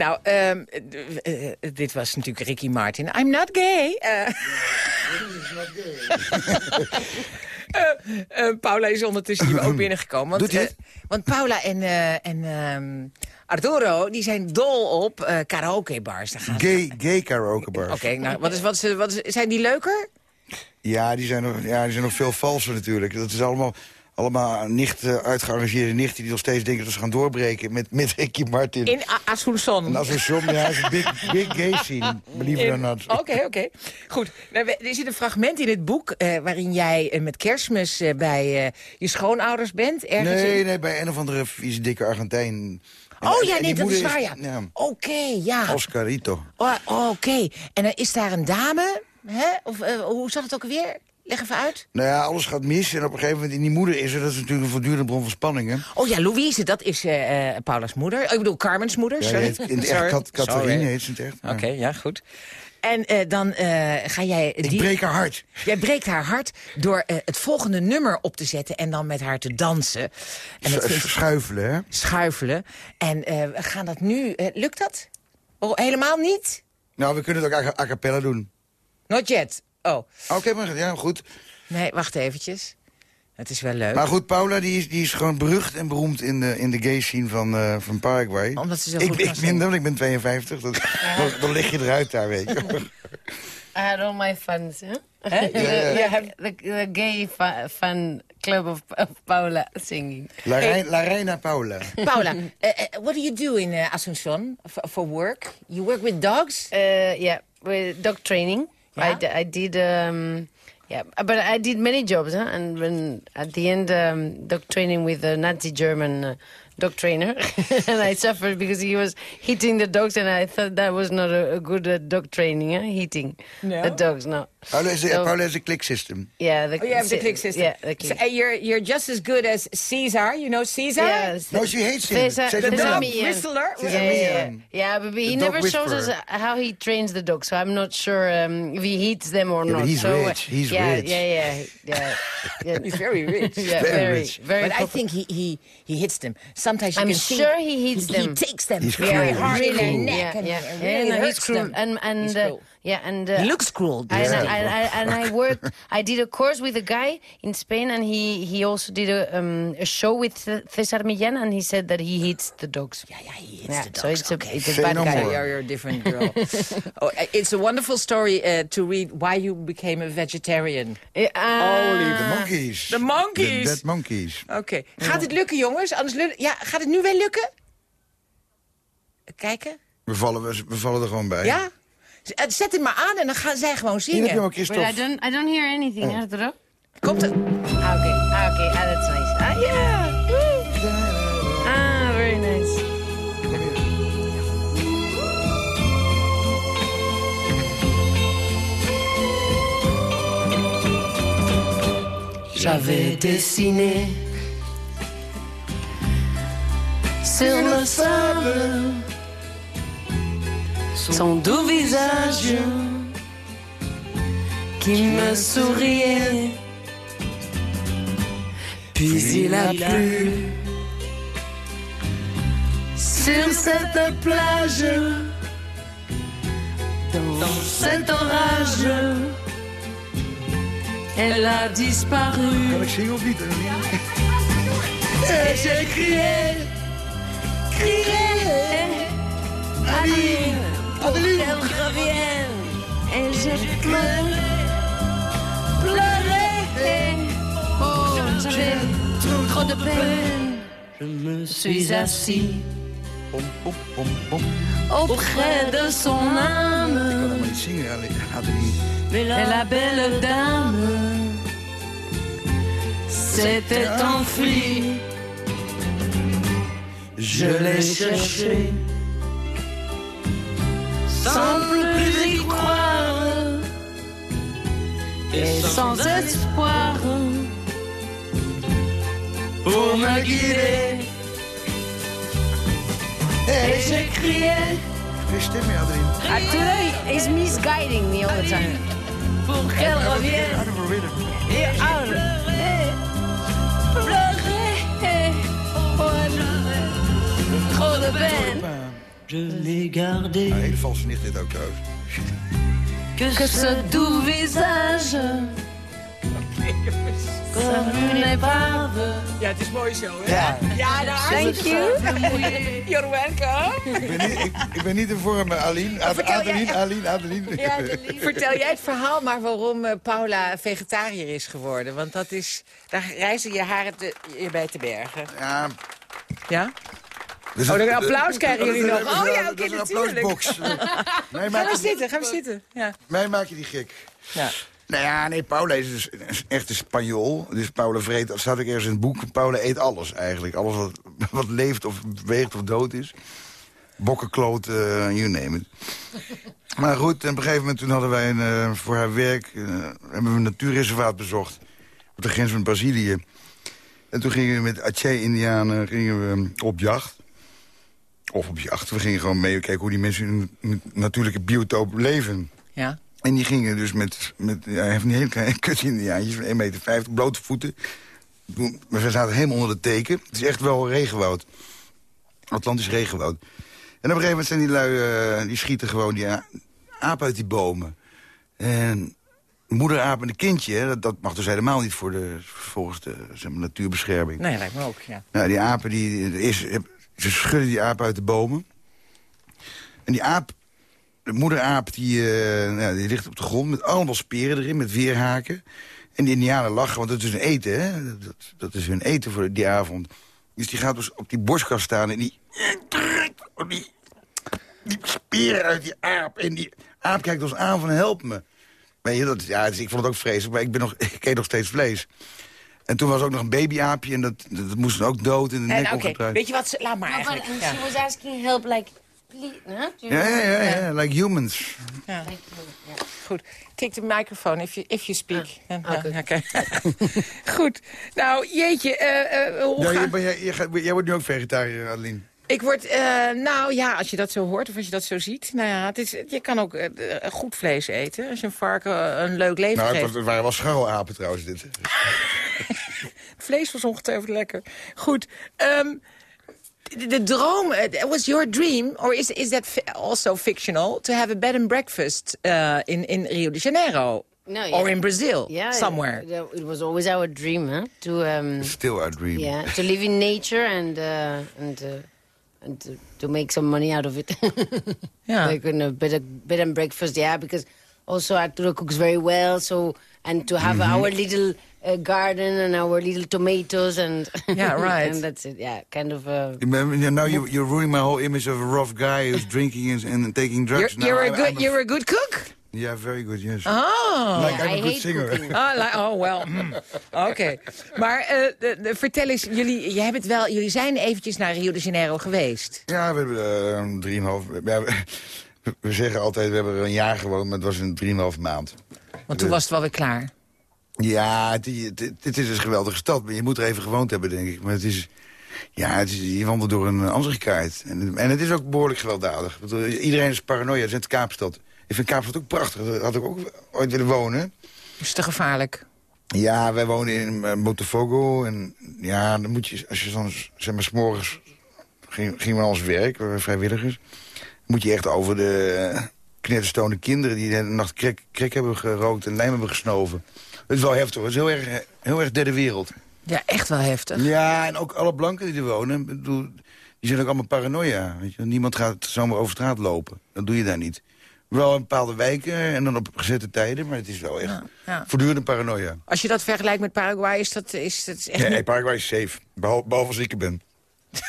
Nou, ehm, eh, eh, dit was natuurlijk Ricky Martin. I'm not gay. Eh, Paula is ondertussen hier ook binnengekomen. Want, Doet want Paula en, en ehm, Arturo die zijn dol op karaokebars. Gay, gay karaoke bars. Oké, nou, wat is, wat is, wat is, zijn die leuker? Ja, die zijn, nog, ja, die zijn nog veel valser natuurlijk. Dat is allemaal, allemaal nichten, uitgearrangeerde nichten... die nog steeds denken dat ze gaan doorbreken met, met Ricky Martin. In Asunción. Een som, ja, is een big, big gay scene. Believe it or not. Oké, oké. Goed. Er zit een fragment in het boek... eh, waarin jij eh, met kerstmis eh, bij eh, je schoonouders bent. Ergens Nee, in- nee, bij een of andere vieze dikke Argentijn. En- Oh en- ja, nee, dat is waar, ja. ja Oké, ja. Oscarito. Oh, Oké. En dan is daar een dame, hè? Of eh, hoe zat het ook alweer? Leg even uit. Nou ja, alles gaat mis. En op een gegeven moment in die moeder is er... dat is natuurlijk een voortdurende bron van spanning, hè? Oh ja, Louise, dat is eh, eh, Paula's moeder. Oh, ik bedoel, Carmen's moeder, sorry. heet in het echt Kat- Catharine heet ze het echt. Oké, ja, goed. En eh, dan ga jij... Ik die- breek haar hart. Jij breekt haar hart door het volgende nummer op te zetten... en dan met haar te dansen. En dat vindt- Schuifelen, hè? schuifelen. En we gaan dat nu... lukt dat? Oh, helemaal niet? Nou, we kunnen het ook a, a cappella doen. Not yet. Oh, Oké, maar ja, goed. nee, wacht eventjes. Het is wel leuk. Maar goed, Paula die is, die is gewoon berucht en beroemd in de, in de gay scene van, eh, van Paraguay. Omdat ze zo ik, goed ik minder, want ik ben 52. Dat, dan, dan lig je eruit daar, weet je. I had all my fans, huh? Huh? the, You- you have- the, the gay fa- fan club of, of Paula singing. La, Rei- La Reina Paula. Paula, uh, uh, what do you do in uh, Asunción for, for work? You work with dogs? Uh, yeah, with dog training. Yeah? I, d- I did, um, yeah, but I did many jobs, huh? And when at the end, um, dog training with a Nazi German uh, dog trainer, and I suffered because he was hitting the dogs, and I thought that was not a, a good uh, dog training, huh? hitting No? the dogs. No. Paula is, So- Paula is a click system. Yeah, the, Oh, you have the click system. Yeah, the So, click. uh, you're, you're just as good as Caesar. You know Caesar? Yes. No, she hates him. There's a- She's there's a a man. me- Whistler? She's yeah, yeah, yeah. man. yeah, but he never dog shows us uh, how he trains the dog, so I'm not sure um, if he hits them or Yeah, but not. he's so, rich, he's yeah, rich. Yeah, yeah, yeah, yeah. He's very rich. yeah, Very very, rich. very. but I think he, he, he hits them. Sometimes you I'm can see sure he hits he, them. He takes them He's very cruel. hard He's in their cruel. neck yeah, yeah, and yeah, really no, he's cruel. And and He's uh, cruel. Yeah, and uh, He looks cruel. I, doesn't and? I, I, and I worked. I did a course with a guy in Spain, and he he also did a um, a show with Cesar Millán, and he said that he hates the dogs. Yeah, yeah, he hits Yeah, the so dogs. it's a, okay. it's a bad no guy. more. You're, a different girl. oh, uh, it's a wonderful story uh, to read why you became a vegetarian. Uh, The monkeys. The monkeys. The dead monkeys. Oké. Gaat het lukken, jongens? Anders lu- ja, gaat het nu wel lukken? Kijken? We vallen, we, we vallen er gewoon bij. Ja? Eh, Zet het maar aan en dan gaan zij gewoon Hier heb je zingen. ook But I Christophe. don't I don't hear anything, Arturo. Komt het? Ah, okay. Ah, okay. Ah, that's nice. Ah, yeah. Woo. Ah, very nice. J'avais dessiné sur le sable son doux visage qui me souriait. Puis il a plu sur cette plage, dans cet orage, elle a disparu. Et j'ai crié, crié, pour qu'elle revienne. Et j'ai pleuré, pleuré, oh, j'ai trop de peine. Je me suis assis auprès de son âme. Adeline. Et la belle dame s'était enfuie. Je l'ai cherchée sans plus y croire et sans espoir pour me guider. Et j'ai crié. Adeline. Arturo is misguiding me all the time. Pour qu'elle revienne. Et out. Pleurer. Oh, trop de peine. Je l'ai gardé. Nou, hele valse nicht dit ook trouwens. Que ce doux visage. Comme une épave. Ja, het is mooi zo, hè? Ja. Ja, nou, Thank you. You're welcome. Ik ben niet, ik, ik ben niet in vorm, eh, Aline. Ad- vertel jij- Adeline, Aline, Adeline. Vertel jij het verhaal maar waarom eh, Paula vegetariër is geworden. Want dat is, daar reizen je haren te, je bij te bergen. Ja, Ja? Dus Oh, een applaus krijgen jullie nog. Oh ja, oké, natuurlijk. applausbox. Mij Gaan we zitten, gaan we zitten. Ja. mij maak je die gek. ja. Nou ja, nee, Paula is dus echt een Spanjool. Dus Paula vreet, dat staat ook ergens in het boek. Paula eet alles eigenlijk. Alles wat, wat leeft of beweegt of dood is. Bokkenkloot, eh you name it. Maar goed, en op een gegeven moment toen hadden wij een, eh, voor haar werk... eh, hebben we een natuurreservaat bezocht. Op de grens van Brazilië. En toen gingen we met Aceh-Indianen gingen we op jacht. Of op jacht. We gingen gewoon mee kijken hoe die mensen in een natuurlijke biotoop leven. ja. En die gingen dus met... met ja, hij heeft een hele kleine kut indiaantjes van 1,50 meter, blote voeten. We zaten helemaal onder de teken. Het is echt wel regenwoud. Atlantisch regenwoud. En op een gegeven moment zijn die lui... eh, die schieten gewoon die a- aap uit die bomen. En moederaap en een kindje... hè, dat, dat mag dus helemaal niet voor de, volgens de zeg maar, natuurbescherming. Nee, lijkt me ook, ja. Nou, die apen, die, die is, ze schudden die aap uit de bomen. En die aap, de moederaap, die, eh, nou, die ligt op de grond met allemaal speren erin, met weerhaken. En die indianen lachen, want dat is hun eten, hè. Dat, dat is hun eten voor die avond. Dus die gaat dus op die borstkast staan en die... Die, die speren uit die aap. En die aap kijkt ons aan van help me. Weet je, dat, ja, dus ik vond het ook vreselijk, maar ik, ben nog, ik eet nog steeds vlees. En toen was ook nog een babyaapje en dat, dat moest dan ook dood in de En nek oké, opgedraaid. weet je wat, ze- laat maar No, but eigenlijk. Ja. she was asking help, like, please, huh? Ja, ja, ja, like humans. Ja. Like. Goed. Take the microphone if you, if you speak. Goed. ja, oké. Goed. Nou, jeetje, eh, eh, hoe Ja, jij, wordt nu ook vegetariër, Adeline. Ik word, eh, nou ja, als je dat zo hoort of als je dat zo ziet. Nou ja, het is, je kan ook goed vlees eten. Als je een varken een leuk leven Nou, het, geeft. was- het waren wel scharrelapen trouwens, dit. Vlees was ongetwijfeld lekker. Goed. ehm, the, the droom, uh, that was your dream, or is is that also fictional to have a bed and breakfast uh, in in Rio de Janeiro No, or yeah. in Brazil Yeah, somewhere? It, it was always our dream, huh? To um, Still our dream. yeah, to live in nature and uh, and uh, and to, to make some money out of it. Yeah. like in a bed, bed and breakfast, yeah. Because also Arturo cooks very well, so and to have Mm-hmm. our little uh, garden and our little tomatoes and Yeah, right. and that's it. Yeah, kind of. Uh, Remember, you you're ruining my whole image of a rough guy who's drinking and, and taking You're, drugs. Now you're a good you're a good cook. Yeah, very good, yes. Oh. like yeah, I'm I a good hate singer. Oh, li- oh well. hmm. Oké. Maar eh, de- de- vertel eens, jullie, je hebt het wel, jullie zijn eventjes naar Rio de Janeiro geweest. Ja, we hebben eh, drieënhalf... Ja, we, we zeggen altijd, we hebben er een jaar gewoond, maar het was een drieënhalf maand. Want toen was het wel weer klaar. Ja, het, het, het- het is een geweldige stad, maar je moet er even gewoond hebben, denk ik. Maar het is... Ja, het is, je wandelt door een Ansichtkaart. En, en het is ook behoorlijk gewelddadig. Iedereen is paranoia, het is Kaapstad. Ik vind Kaapstad ook prachtig, daar had ik ook ooit willen wonen. Is het te gevaarlijk? Ja, wij wonen in uh, Botafogo. En ja, dan moet je, als je dan, zeg maar, s'morgens ging, gingen we naar ons werk, we waren vrijwilligers. Moet je echt over de knetterstone kinderen die de nacht krek, krek hebben gerookt en lijm hebben gesnoven. Dat is wel heftig, het is heel erg, heel erg derde wereld. Ja, echt wel heftig. Ja, en ook alle blanken die er wonen, bedoel, die zijn ook allemaal paranoia. Weet je? Niemand gaat zomaar over straat lopen. Dat doe je daar niet. Wel in bepaalde wijken en dan op gezette tijden, maar het is wel echt Ja, ja. voortdurende paranoia. Als je dat vergelijkt met Paraguay, is dat, is dat echt niet- nee, Paraguay is safe. Behalve, behalve als ik er ben.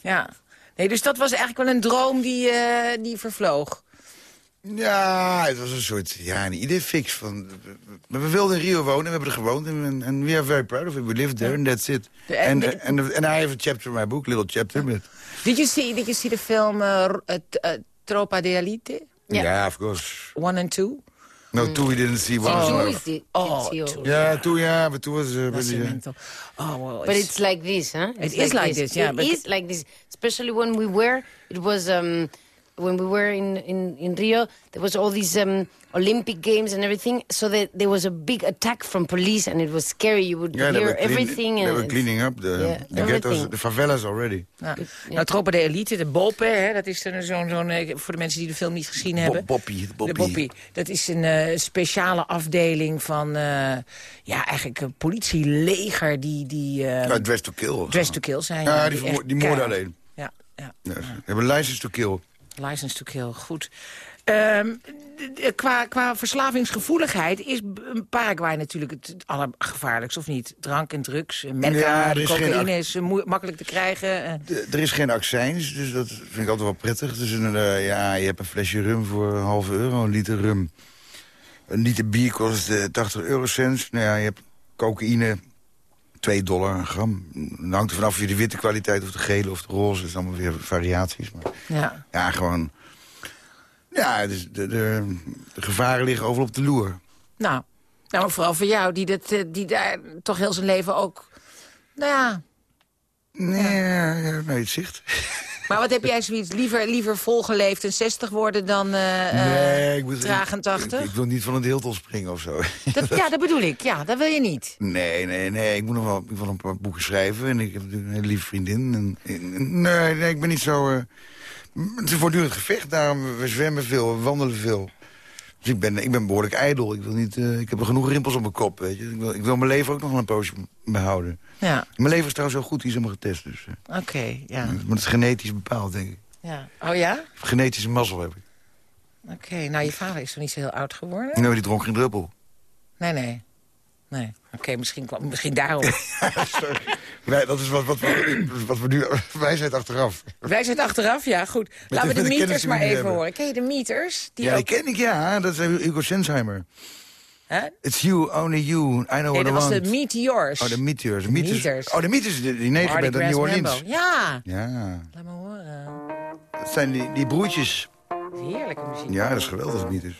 Ja. Nee, dus dat was eigenlijk wel een droom die, eh, die vervloog. Ja, het was een soort, ja, een idee fix. Van, maar we wilden in Rio wonen, we hebben er gewoond. En en we are very proud of it. We live there and that's it. En En I have a chapter in my book, little chapter. Met, Did you see, did you see the film uh, R- uh, t- uh, Tropa de Elite? Ja. ja, of course. One and two? No, two we didn't see one. Two was Oh, it's yours. two. Ja, maar toen was... Uh, is uh. Oh, well, But it's like this, huh? It is like this, yeah, It but- is like this, especially when we were. It was um, when we were in, in, in Rio. There was all these um, Olympic games and everything. So that there was a big attack from police, and it was scary. You would yeah, hear were, clean- everything. they and were cleaning up the, Yeah, the ghettos, everything. the favelas already. Ja. Nou, Tropa de Elite, de Boppe, hè, dat is zo'n, zo'n, eh, voor de mensen die de film niet gezien hebben. Boppie, de De Boppie. Dat is een eh, speciale afdeling van, eh, ja, eigenlijk een politieleger die... die Ja, Dress to Kill. Dress to Kill zijn. Ja, die, moorden alleen. Ja, ja. Hebben license to kill. License to Kill, goed. D- qua, qua verslavingsgevoeligheid is Paraguay natuurlijk het allergevaarlijkst, of niet? Drank en drugs, meth, Ja, is cocaïne is eh, makkelijk te krijgen. eh. De- er is geen accijns, dus dat vind ik altijd wel prettig. Dus een, eh, ja, je hebt een flesje rum voor een halve euro, een liter rum. Een liter bier kost eh, 80 eurocent. Nou ja, je hebt cocaïne, 2 dollar een gram. Dan hangt er vanaf of je de witte kwaliteit of de gele of de roze. Dat is allemaal weer variaties. Maar Ja. ja, gewoon... Ja, dus de, de, de gevaren liggen overal op de loer. Nou, nou, maar vooral voor jou, die, dat, eh, die daar toch heel zijn leven ook... Nou ja, Nee, ja, ja, nee, het zicht. maar wat heb jij zoiets? Liever, liever volgeleefd en 60 worden dan eh, nee, ik moet, traag en ik, 80? ik wil niet van het Hilton springen of zo. Dat, ja, dat bedoel ik. Ja, dat wil je niet. Nee, nee, nee. Ik moet nog wel, ik wil een paar boeken schrijven. En ik heb natuurlijk een hele lieve vriendin. En, en- nee, nee, ik ben niet zo... eh, het is voortdurend gevecht. Daarom, we zwemmen veel, we wandelen veel. Dus ik ben, ik ben behoorlijk ijdel. Ik, wil niet, eh, ik heb er genoeg rimpels op mijn kop, weet je. Ik wil, ik wil mijn leven ook nog wel een poosje behouden. Ja, Mijn leven is trouwens zo goed, die is helemaal getest. Dus, eh, oké. ja. maar het is genetisch bepaald, denk ik. ja. Oh ja? Genetische mazzel heb ik. Oké, nou je vader is toch niet zo heel oud geworden? Nee, maar die dronk geen druppel. Nee, nee. Nee, oké, misschien, kwam- misschien daarom. Wij, dat is wat, wat, we- wat we nu... Wij zijn achteraf. Wij zijn achteraf, ja, goed. Laten we de de meters maar even hebben. horen. Ken je de meters? Die Ja, die ken ik, ja. Dat is Hugo Sensheimer. Hè? It's you, only you. I know Nee, what dat I was want. de meteors. Oh, de meteors. De Meters. meters. Oh, de meters, die, die negen New Orleans. Ja, Ja, laat me horen. dat zijn die, die broertjes. Heerlijke muziek. Ja, dat is geweldig, de meters.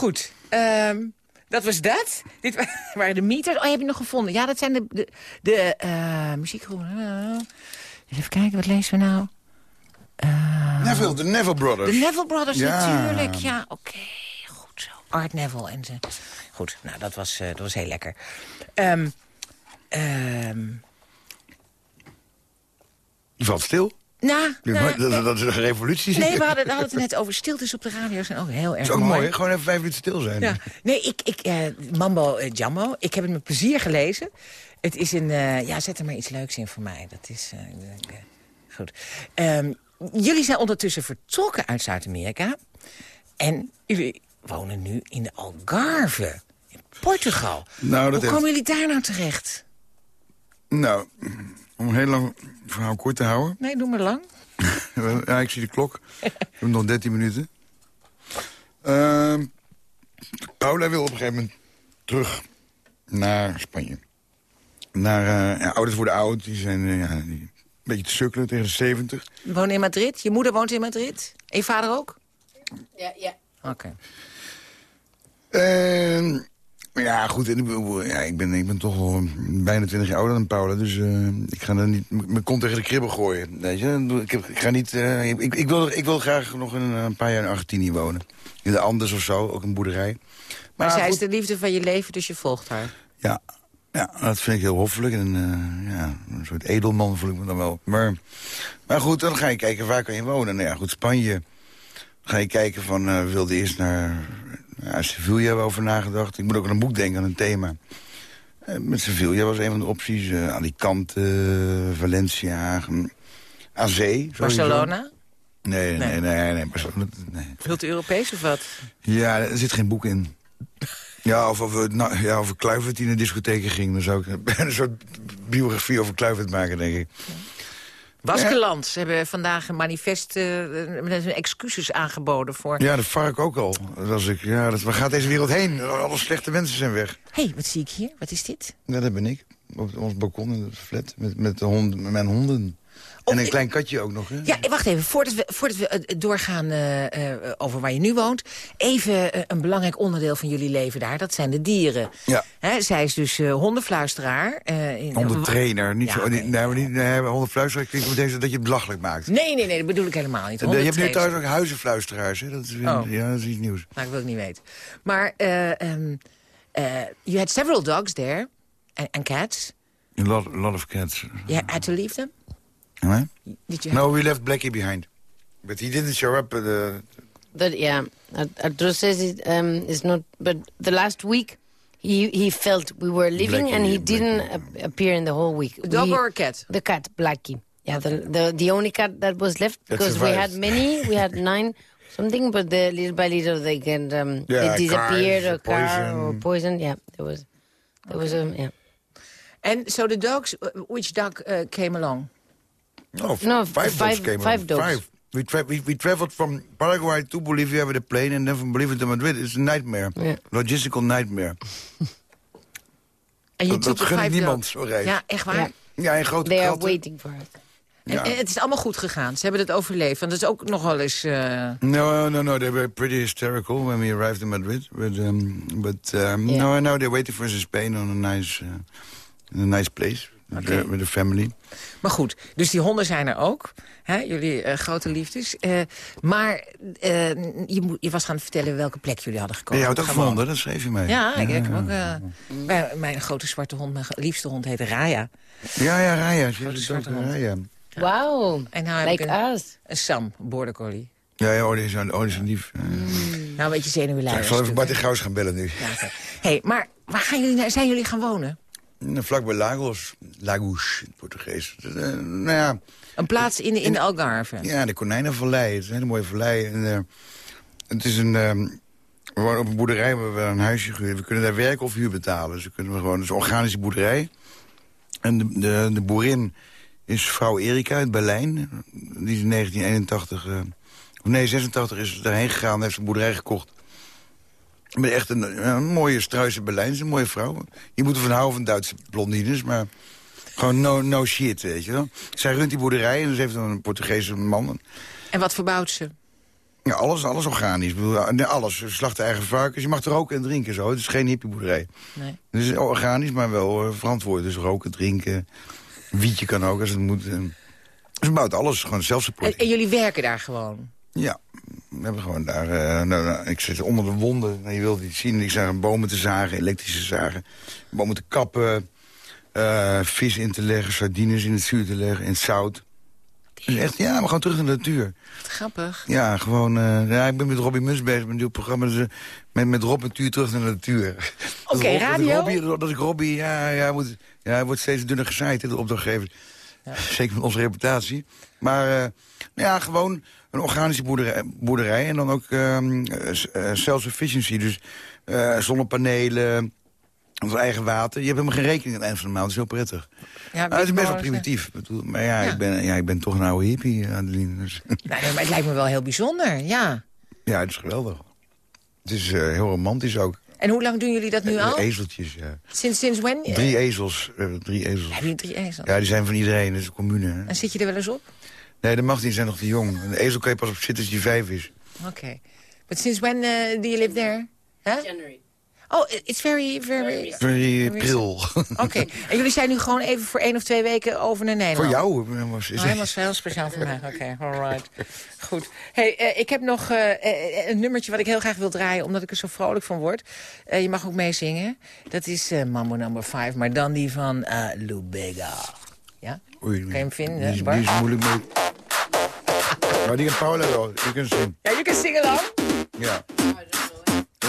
Goed, ehm, dat was dat. Dit wa- waren de meters. Oh, heb je nog gevonden? Ja, dat zijn de, de, de eh, muziekgroepen. Eh, even kijken, wat lezen we nou? Neville, de Neville Brothers. De Neville Brothers, Ja. natuurlijk. Ja, oké. Goed zo. Art Neville en ze. Goed, nou, dat was, eh, dat was heel lekker. Ehm, ehm, Je valt stil. Nou, nou, dat, dat is een revolutie. nee, we hadden, we hadden het net over stiltes op de radio. zijn ook heel erg is ook mooi, gewoon even vijf minuten stil zijn. Ja. Nee, ik, ik, eh, Mambo eh, Jambo, ik heb het met plezier gelezen. Het is een... eh, ja, zet er maar iets leuks in voor mij. Dat is... goed. Ehm, jullie zijn ondertussen vertrokken uit Zuid-Amerika. En jullie wonen nu in de Algarve. In Portugal. Nou, dat Hoe heeft- komen jullie daar nou terecht? Nou, om een heel lang verhaal kort te houden. Nee, doe maar lang. Ja, ik zie de klok. We hebben nog 13 minuten. Ehm Paula wil op een gegeven moment terug naar Spanje. Naar, eh, ja, ouders worden oud, die zijn eh, ja, die, een beetje te sukkelen tegen de 70. Wonen in Madrid? Je moeder woont in Madrid? En je vader ook? Ja, ja. Oké. En, ja, goed, ik- ja, ik, ben, ik ben toch al bijna 20 jaar ouder dan Paula. Dus eh, ik ga dan niet mijn kont tegen de kribben gooien. Weet je? Ik, heb, ik ga niet... eh, ik, ik, wil, ik wil graag nog een, een paar jaar in Argentinië wonen. In de Andes of zo, ook een boerderij. Maar zij goed, is de liefde van je leven, dus je volgt haar. Ja, ja, dat vind ik heel hoffelijk. En eh, ja, een soort edelman voel ik me dan wel. Maar, maar goed, dan ga je kijken waar kan je wonen. Nou ja, goed, Spanje. Dan ga je kijken van, we wilden eerst naar ja, Sevilla hebben over nagedacht. Ik moet ook aan een boek denken, aan een thema. Eh, met Sevilla was een van de opties. eh Alicante, Valencia, mm, aan zee. sowieso. Barcelona? Nee, nee, Nee. nee, nee. nee, Barcelona, nee. Wilt u Europees of wat? Ja, er zit geen boek in. Ja, of, of, we- nou, ja, over Kluivert die naar discotheken ging. Dan zou ik een soort biografie over Kluivert maken, denk ik. Baskeland. Hebben vandaag een manifest met een excuses aangeboden voor... Ja, dat vark ook al. Dat ik, ja, dat, waar gaat deze wereld heen? Alle slechte mensen zijn weg. Hé, hey, wat zie ik hier? Wat is dit? Ja, dat ben ik. Op ons balkon in het flat. Met, met, de hond, met mijn honden. En een klein katje ook nog, hè? Ja, wacht even. Voordat we, voordat we eh, doorgaan eh, over waar je nu woont... even een belangrijk onderdeel van jullie leven daar. Dat zijn de dieren. Ja. Hè, zij is dus hondenfluisteraar. in- Hondentrainer. Niet Ja, zo, nee. nee, nee, maar hondenfluisteraar klinkt meteen zo dat je het belachelijk maakt. Nee, nee, nee, dat bedoel ik helemaal niet. je hebt nu trouwens ook huizenfluisteraars, hè? Dat is, Oh. Ja, dat is iets nieuws. Nou, ik wil het niet weten. Maar eh ehm eh, you had several dogs there. And, and cats. A lot, a lot of cats. You had to leave them? Huh? Did you No, we left Blackie behind. But he didn't show up. Uh, the, That yeah, Ar- Arturo says it um, is not. But the last week, he he felt we were leaving, Blackie, and he yeah, didn't Blackie. ap- appear in the whole week. A dog We- or a cat? The cat, Blackie. Yeah, the, the the only cat that was left because we had many. We had nine something, but the, little by little they get um, Yeah, they disappeared cars, or car or poison. poison. Yeah, there was there was um, yeah. And so the dogs, uh, which dog uh, came along? No, No, five, five- dogs came five dogs. Five. We, tra we, we traveled from Paraguay to Bolivia with a plane, and then from Bolivia to Madrid. It's a nightmare. Yeah. Logistical nightmare. En je Dat, dat gun niemand, zo'n reis. Ja, echt waar? Ja. Ja, in grote They are waiting for us. En, Ja. en het is allemaal goed gegaan. Ze hebben het overleefd. Want dat is ook nog wel eens... eh, No, no, no. They were pretty hysterical when we arrived in Madrid. But, um, but um, Yeah. no, no, they're waiting for us in Spain on a nice, uh, in a nice place with the family. Maar goed, dus die honden zijn er ook. Hè, jullie eh, grote liefdes. Eh, maar eh, je, moet- je was gaan vertellen welke plek jullie hadden Ja, gekozen. je had ook Gewoon. gevonden, dat schreef je mij. Ja, ik heb ook... eh, mijn, mijn grote zwarte hond, mijn liefste hond heet Raya. Ja, ja, Raya. Grote zwarte hond. Raya. Wow, En nou heb ik een, us. een Sam, border collie. Ja, ja, oh, die is een, oh, die is een lief. Eh, Nou, een beetje ja, zenuwleider. ik zal even Martin Gauws gaan bellen nu. Ja, oké. hey, maar waar gaan jullie naar, zijn jullie gaan wonen? Nou, Vlakbij Lagos. Lagos, in het Portugees. Eh, nou ja, Een plaats in de, in de Algarve. ja, de Konijnenvallei. Het is een hele mooie vallei. En, eh, het is een... ehm, we wonen op een boerderij, we hebben een huisje gehuurd. We kunnen daar werk of huur betalen. Dus we kunnen we gewoon, het is een organische boerderij. En de, de, de boerin is vrouw Erika uit Berlijn. Die is in 1981, eh, of nee, 86 is daarheen gegaan en heeft een boerderij gekocht. Met echt een, een mooie struise Berlijnse, een mooie vrouw. Je moet ervan houden van Duitse blondines, maar gewoon no, no shit, weet je wel. Zij runt die boerderij en ze heeft dan een Portugese man. En wat verbouwt ze? Ja, alles, alles organisch. Ik bedoel, alles. Ze slachten eigen varkens. Je mag er roken en drinken zo. Het is geen hippieboerderij. Nee. Het is organisch, maar wel eh, verantwoord. Dus roken, drinken. Wietje kan ook als het moet. En Ze bouwt alles, gewoon En, zelfsupporting. en jullie werken daar gewoon? Ja, we hebben gewoon daar... eh, nou, nou, ik zit onder de wonden. Nou, je wilt niet zien. Ik zag bomen te zagen, elektrische zagen. Bomen te kappen. eh, vis in te leggen, sardines in het zuur te leggen, in het zout. Dus echt, ja, maar gewoon terug in de natuur. Wat grappig. Ja, gewoon... eh, ja, ik ben met Robbie Mus bezig met een nieuw programma. Dus, met, met Rob Natuur terug naar de natuur. Oké, ik radio? Dat ik Robbie, ja, ja, hij moet, ja, hij wordt steeds dunner gezaaid, de opdrachtgever. Zeker met onze reputatie. Maar eh, nou ja, gewoon een organische boerderij. boerderij en dan ook ehm, eh, s- eh, self-sufficiency. Dus eh, zonnepanelen, ons eigen water. Je hebt helemaal geen rekening aan het eind van de maand. Dat is heel prettig. Ja, Maar het is best wel primitief. Maar ja, Ja. Ik, ben, ja, ik ben toch een oude hippie, Adeline. Dus, Nou, maar het lijkt me wel heel bijzonder, ja. ja, het is geweldig. Het is heel romantisch ook. En hoe lang doen jullie dat nu al? Ezeltjes, ja. Sinds, sinds when? Drie ezels. We hebben drie ezels. Hebben jullie drie ezels? Ja, die zijn van iedereen. Dat is een commune. hè. En zit je er wel eens op? Nee, dat mag niet. Die zijn nog te jong. Een ezel kan je pas op zitten als die vijf is. Oké. But since when uh, do you live there? Huh? January. Oh, it's very, very... Very pril. Oké. En jullie zijn nu gewoon even voor één of twee weken over naar Voor Nederland? jou. eh, was- is Oh, helemaal heel speciaal voor mij. Oké, alright. Goed. Hey, eh, ik heb nog eh, eh, een nummertje wat ik heel graag wil draaien... omdat ik er zo vrolijk van word. Eh, je mag ook meezingen. Dat is eh, Mambo Number 5, maar dan die van eh Lou Bega. Ja? Oei, Kan je hem vinden, Die is, Bart? die is moeilijk mee. Maar die kan Paula wel. Die kan zien. Ja, je kan zingen dan. Ja.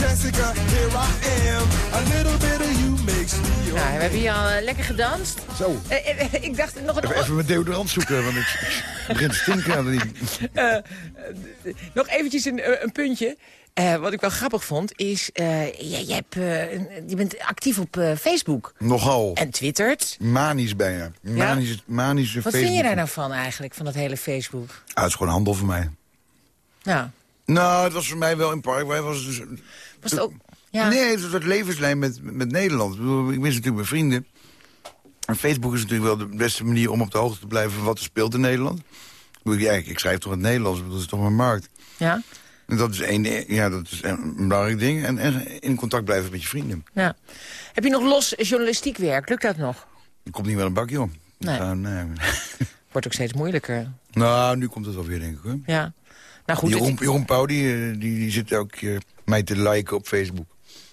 Jessica, here I am. A little bit of you makes me Nou, we hebben hier al eh, lekker gedanst. Zo. Eh, eh, ik dacht nog Even, een, even mijn deodorant zoeken, want ik, begin te stinken. Adeline. eh, nog eventjes een, een puntje. Wat ik wel grappig vond, is... eh, je, je, hebt, je bent actief op Facebook Nogal. en twittert. Manisch bijna. Manisch, manische Wat Facebook. vind je daar nou van eigenlijk, van dat hele Facebook? Ah, het is gewoon handel voor mij. Nou, Nou, het was voor mij wel in park. Wij was dus, was het ook... Ja. Nee, het is een soort levenslijn met, met Nederland. Ik, bedoel, ik mis natuurlijk mijn vrienden. En Facebook is natuurlijk wel de beste manier om op de hoogte te blijven... van wat er speelt in Nederland. Ik, bedoel, ja, ik, ik schrijf toch in het Nederlands, ik dat is toch mijn markt. Ja? En dat is, één, ja, dat is een belangrijk ding. En, en in contact blijven met je vrienden. ja. Heb je nog los journalistiek werk? Lukt dat nog? Er komt niet wel een bakje om. Nee. Nee. Wordt ook steeds moeilijker. nou, nu komt het wel weer, denk ik. Hoor. Ja. Nou goed, Jeroen, Jeroen Pauw, die, eh, die, die zit elke keer mij te liken op Facebook.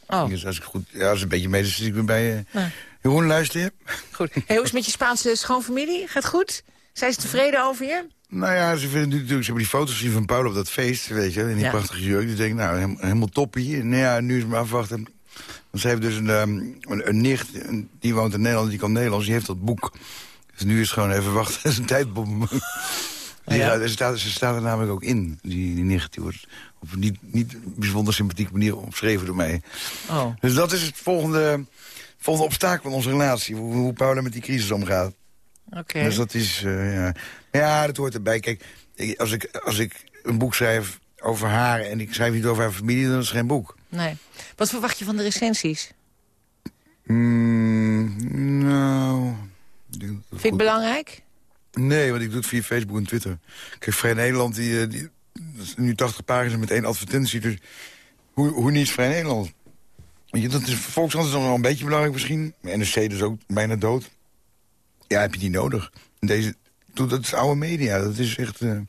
Oh, Dus als ik goed, ja, als een beetje ik weer bij... eh, Ja. Jeroen, luister je? goed. Hey, hoe is het met je Spaanse schoonfamilie? Gaat goed? Zijn ze tevreden over je? Nou ja, ze vinden nu natuurlijk, ze hebben die foto's gezien van Paul op dat feest, weet je, in die Ja. prachtige jurk. Die denken, nou, helemaal, toppie. Nou ja, nu is het maar afwachten. Want ze heeft dus een, ehm, een, een nicht, die woont in Nederland, die kan Nederlands, die heeft dat boek. Dus nu is het gewoon even wachten, dat is een tijdbom. Die ja? ze, staat, ze er namelijk ook in, die, die nicht. Die wordt op een niet, niet bijzonder sympathieke manier omschreven door mij. Oh, Dus dat is het volgende, volgende obstakel van onze relatie. Hoe, hoe Paula met die crisis omgaat. oké. Dus dat is, eh, ja. Ja, dat hoort erbij. Kijk, ik- als ik, als ik een boek schrijf over haar... en ik schrijf niet over haar familie, dan is het geen boek. Nee. Wat verwacht je van de recensies? Mm, nou... ik Vind je het belangrijk? Nee, want ik doe het via Facebook en Twitter. Kijk, Vrij Nederland, die, eh, die, nu 80 pagina's met één advertentie. Dus hoe, hoe niet Vrij Nederland? Weet je, dat is, Volkskrant nog wel een beetje belangrijk misschien. NRC dus ook bijna dood. Ja, heb je die nodig. Deze, dat is oude media. Dat is echt... eh,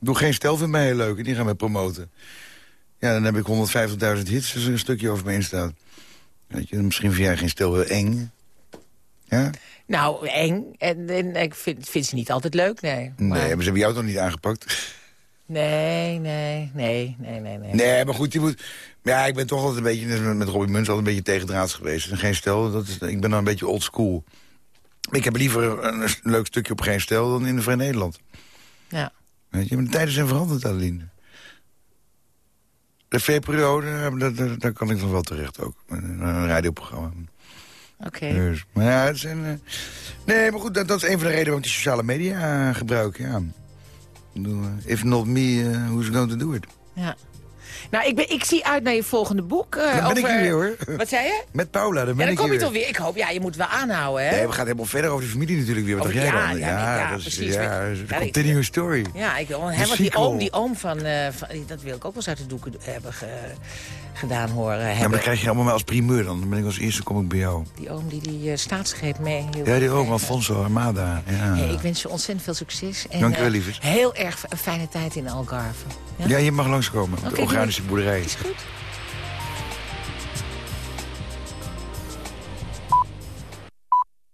doe geen stel vind mij heel leuk. Die gaan mij promoten. Ja, dan heb ik 150.000 hits als er een stukje over me heen staat. Weet je, misschien vind jij geen stel heel eng. Ja? Nou, eng. En, en ik vind, vind ze niet altijd leuk, nee. Nee, Maar- ze hebben jou toch niet aangepakt? Nee, nee, nee, nee, nee, nee. Nee, maar goed, die moet... Ja, ik ben toch altijd een beetje, met Robbie Muns, altijd een beetje tegendraads geweest. En geen stel, dat is, ik ben dan een beetje old school. Ik heb liever een, leuk stukje op geen stel dan in de Vrij Nederland. Ja. Weet je, maar de tijden zijn veranderd, Adeline. De V-periode, daar, daar, daar kan ik nog wel terecht ook. Een radioprogramma. Oké. Dus, maar ja, het zijn... eh, Nee, maar goed, dat, dat is een van de redenen waarom ik die sociale media eh, gebruik, ja. Eh, If not me, who's going to do it? Ja. Nou, ik, ben, ik zie uit naar je volgende boek. Dan ben ik over... hier weer, hoor. Wat zei je? Met Paula, dan Ja, ben dan ik kom je toch weer. Ik hoop, ja, je moet wel aanhouden, hè? Nee, we gaan helemaal verder over die familie natuurlijk weer. Wat dacht jij ja, dan? ja, nee, ja, dat is, precies. Ja, dat is een ja, continuous story. Ja, ik wil, hè, De want die oom, die oom van, van... Dat wil ik ook wel eens uit de doeken hebben ge- gedaan horen Ja, maar dan krijg je allemaal maar als primeur dan. Ben ik als eerste kom ik bij jou. Die oom die die uh, staatsgreep meehield. Ja, die oom, Alfonso Armada. Ja. Hey, ik wens je ontzettend veel succes. En, Dank je wel, eh, lieverd. Heel erg fijne tijd in Algarve. ja, je mag langskomen. op de organische boerderij. Is goed.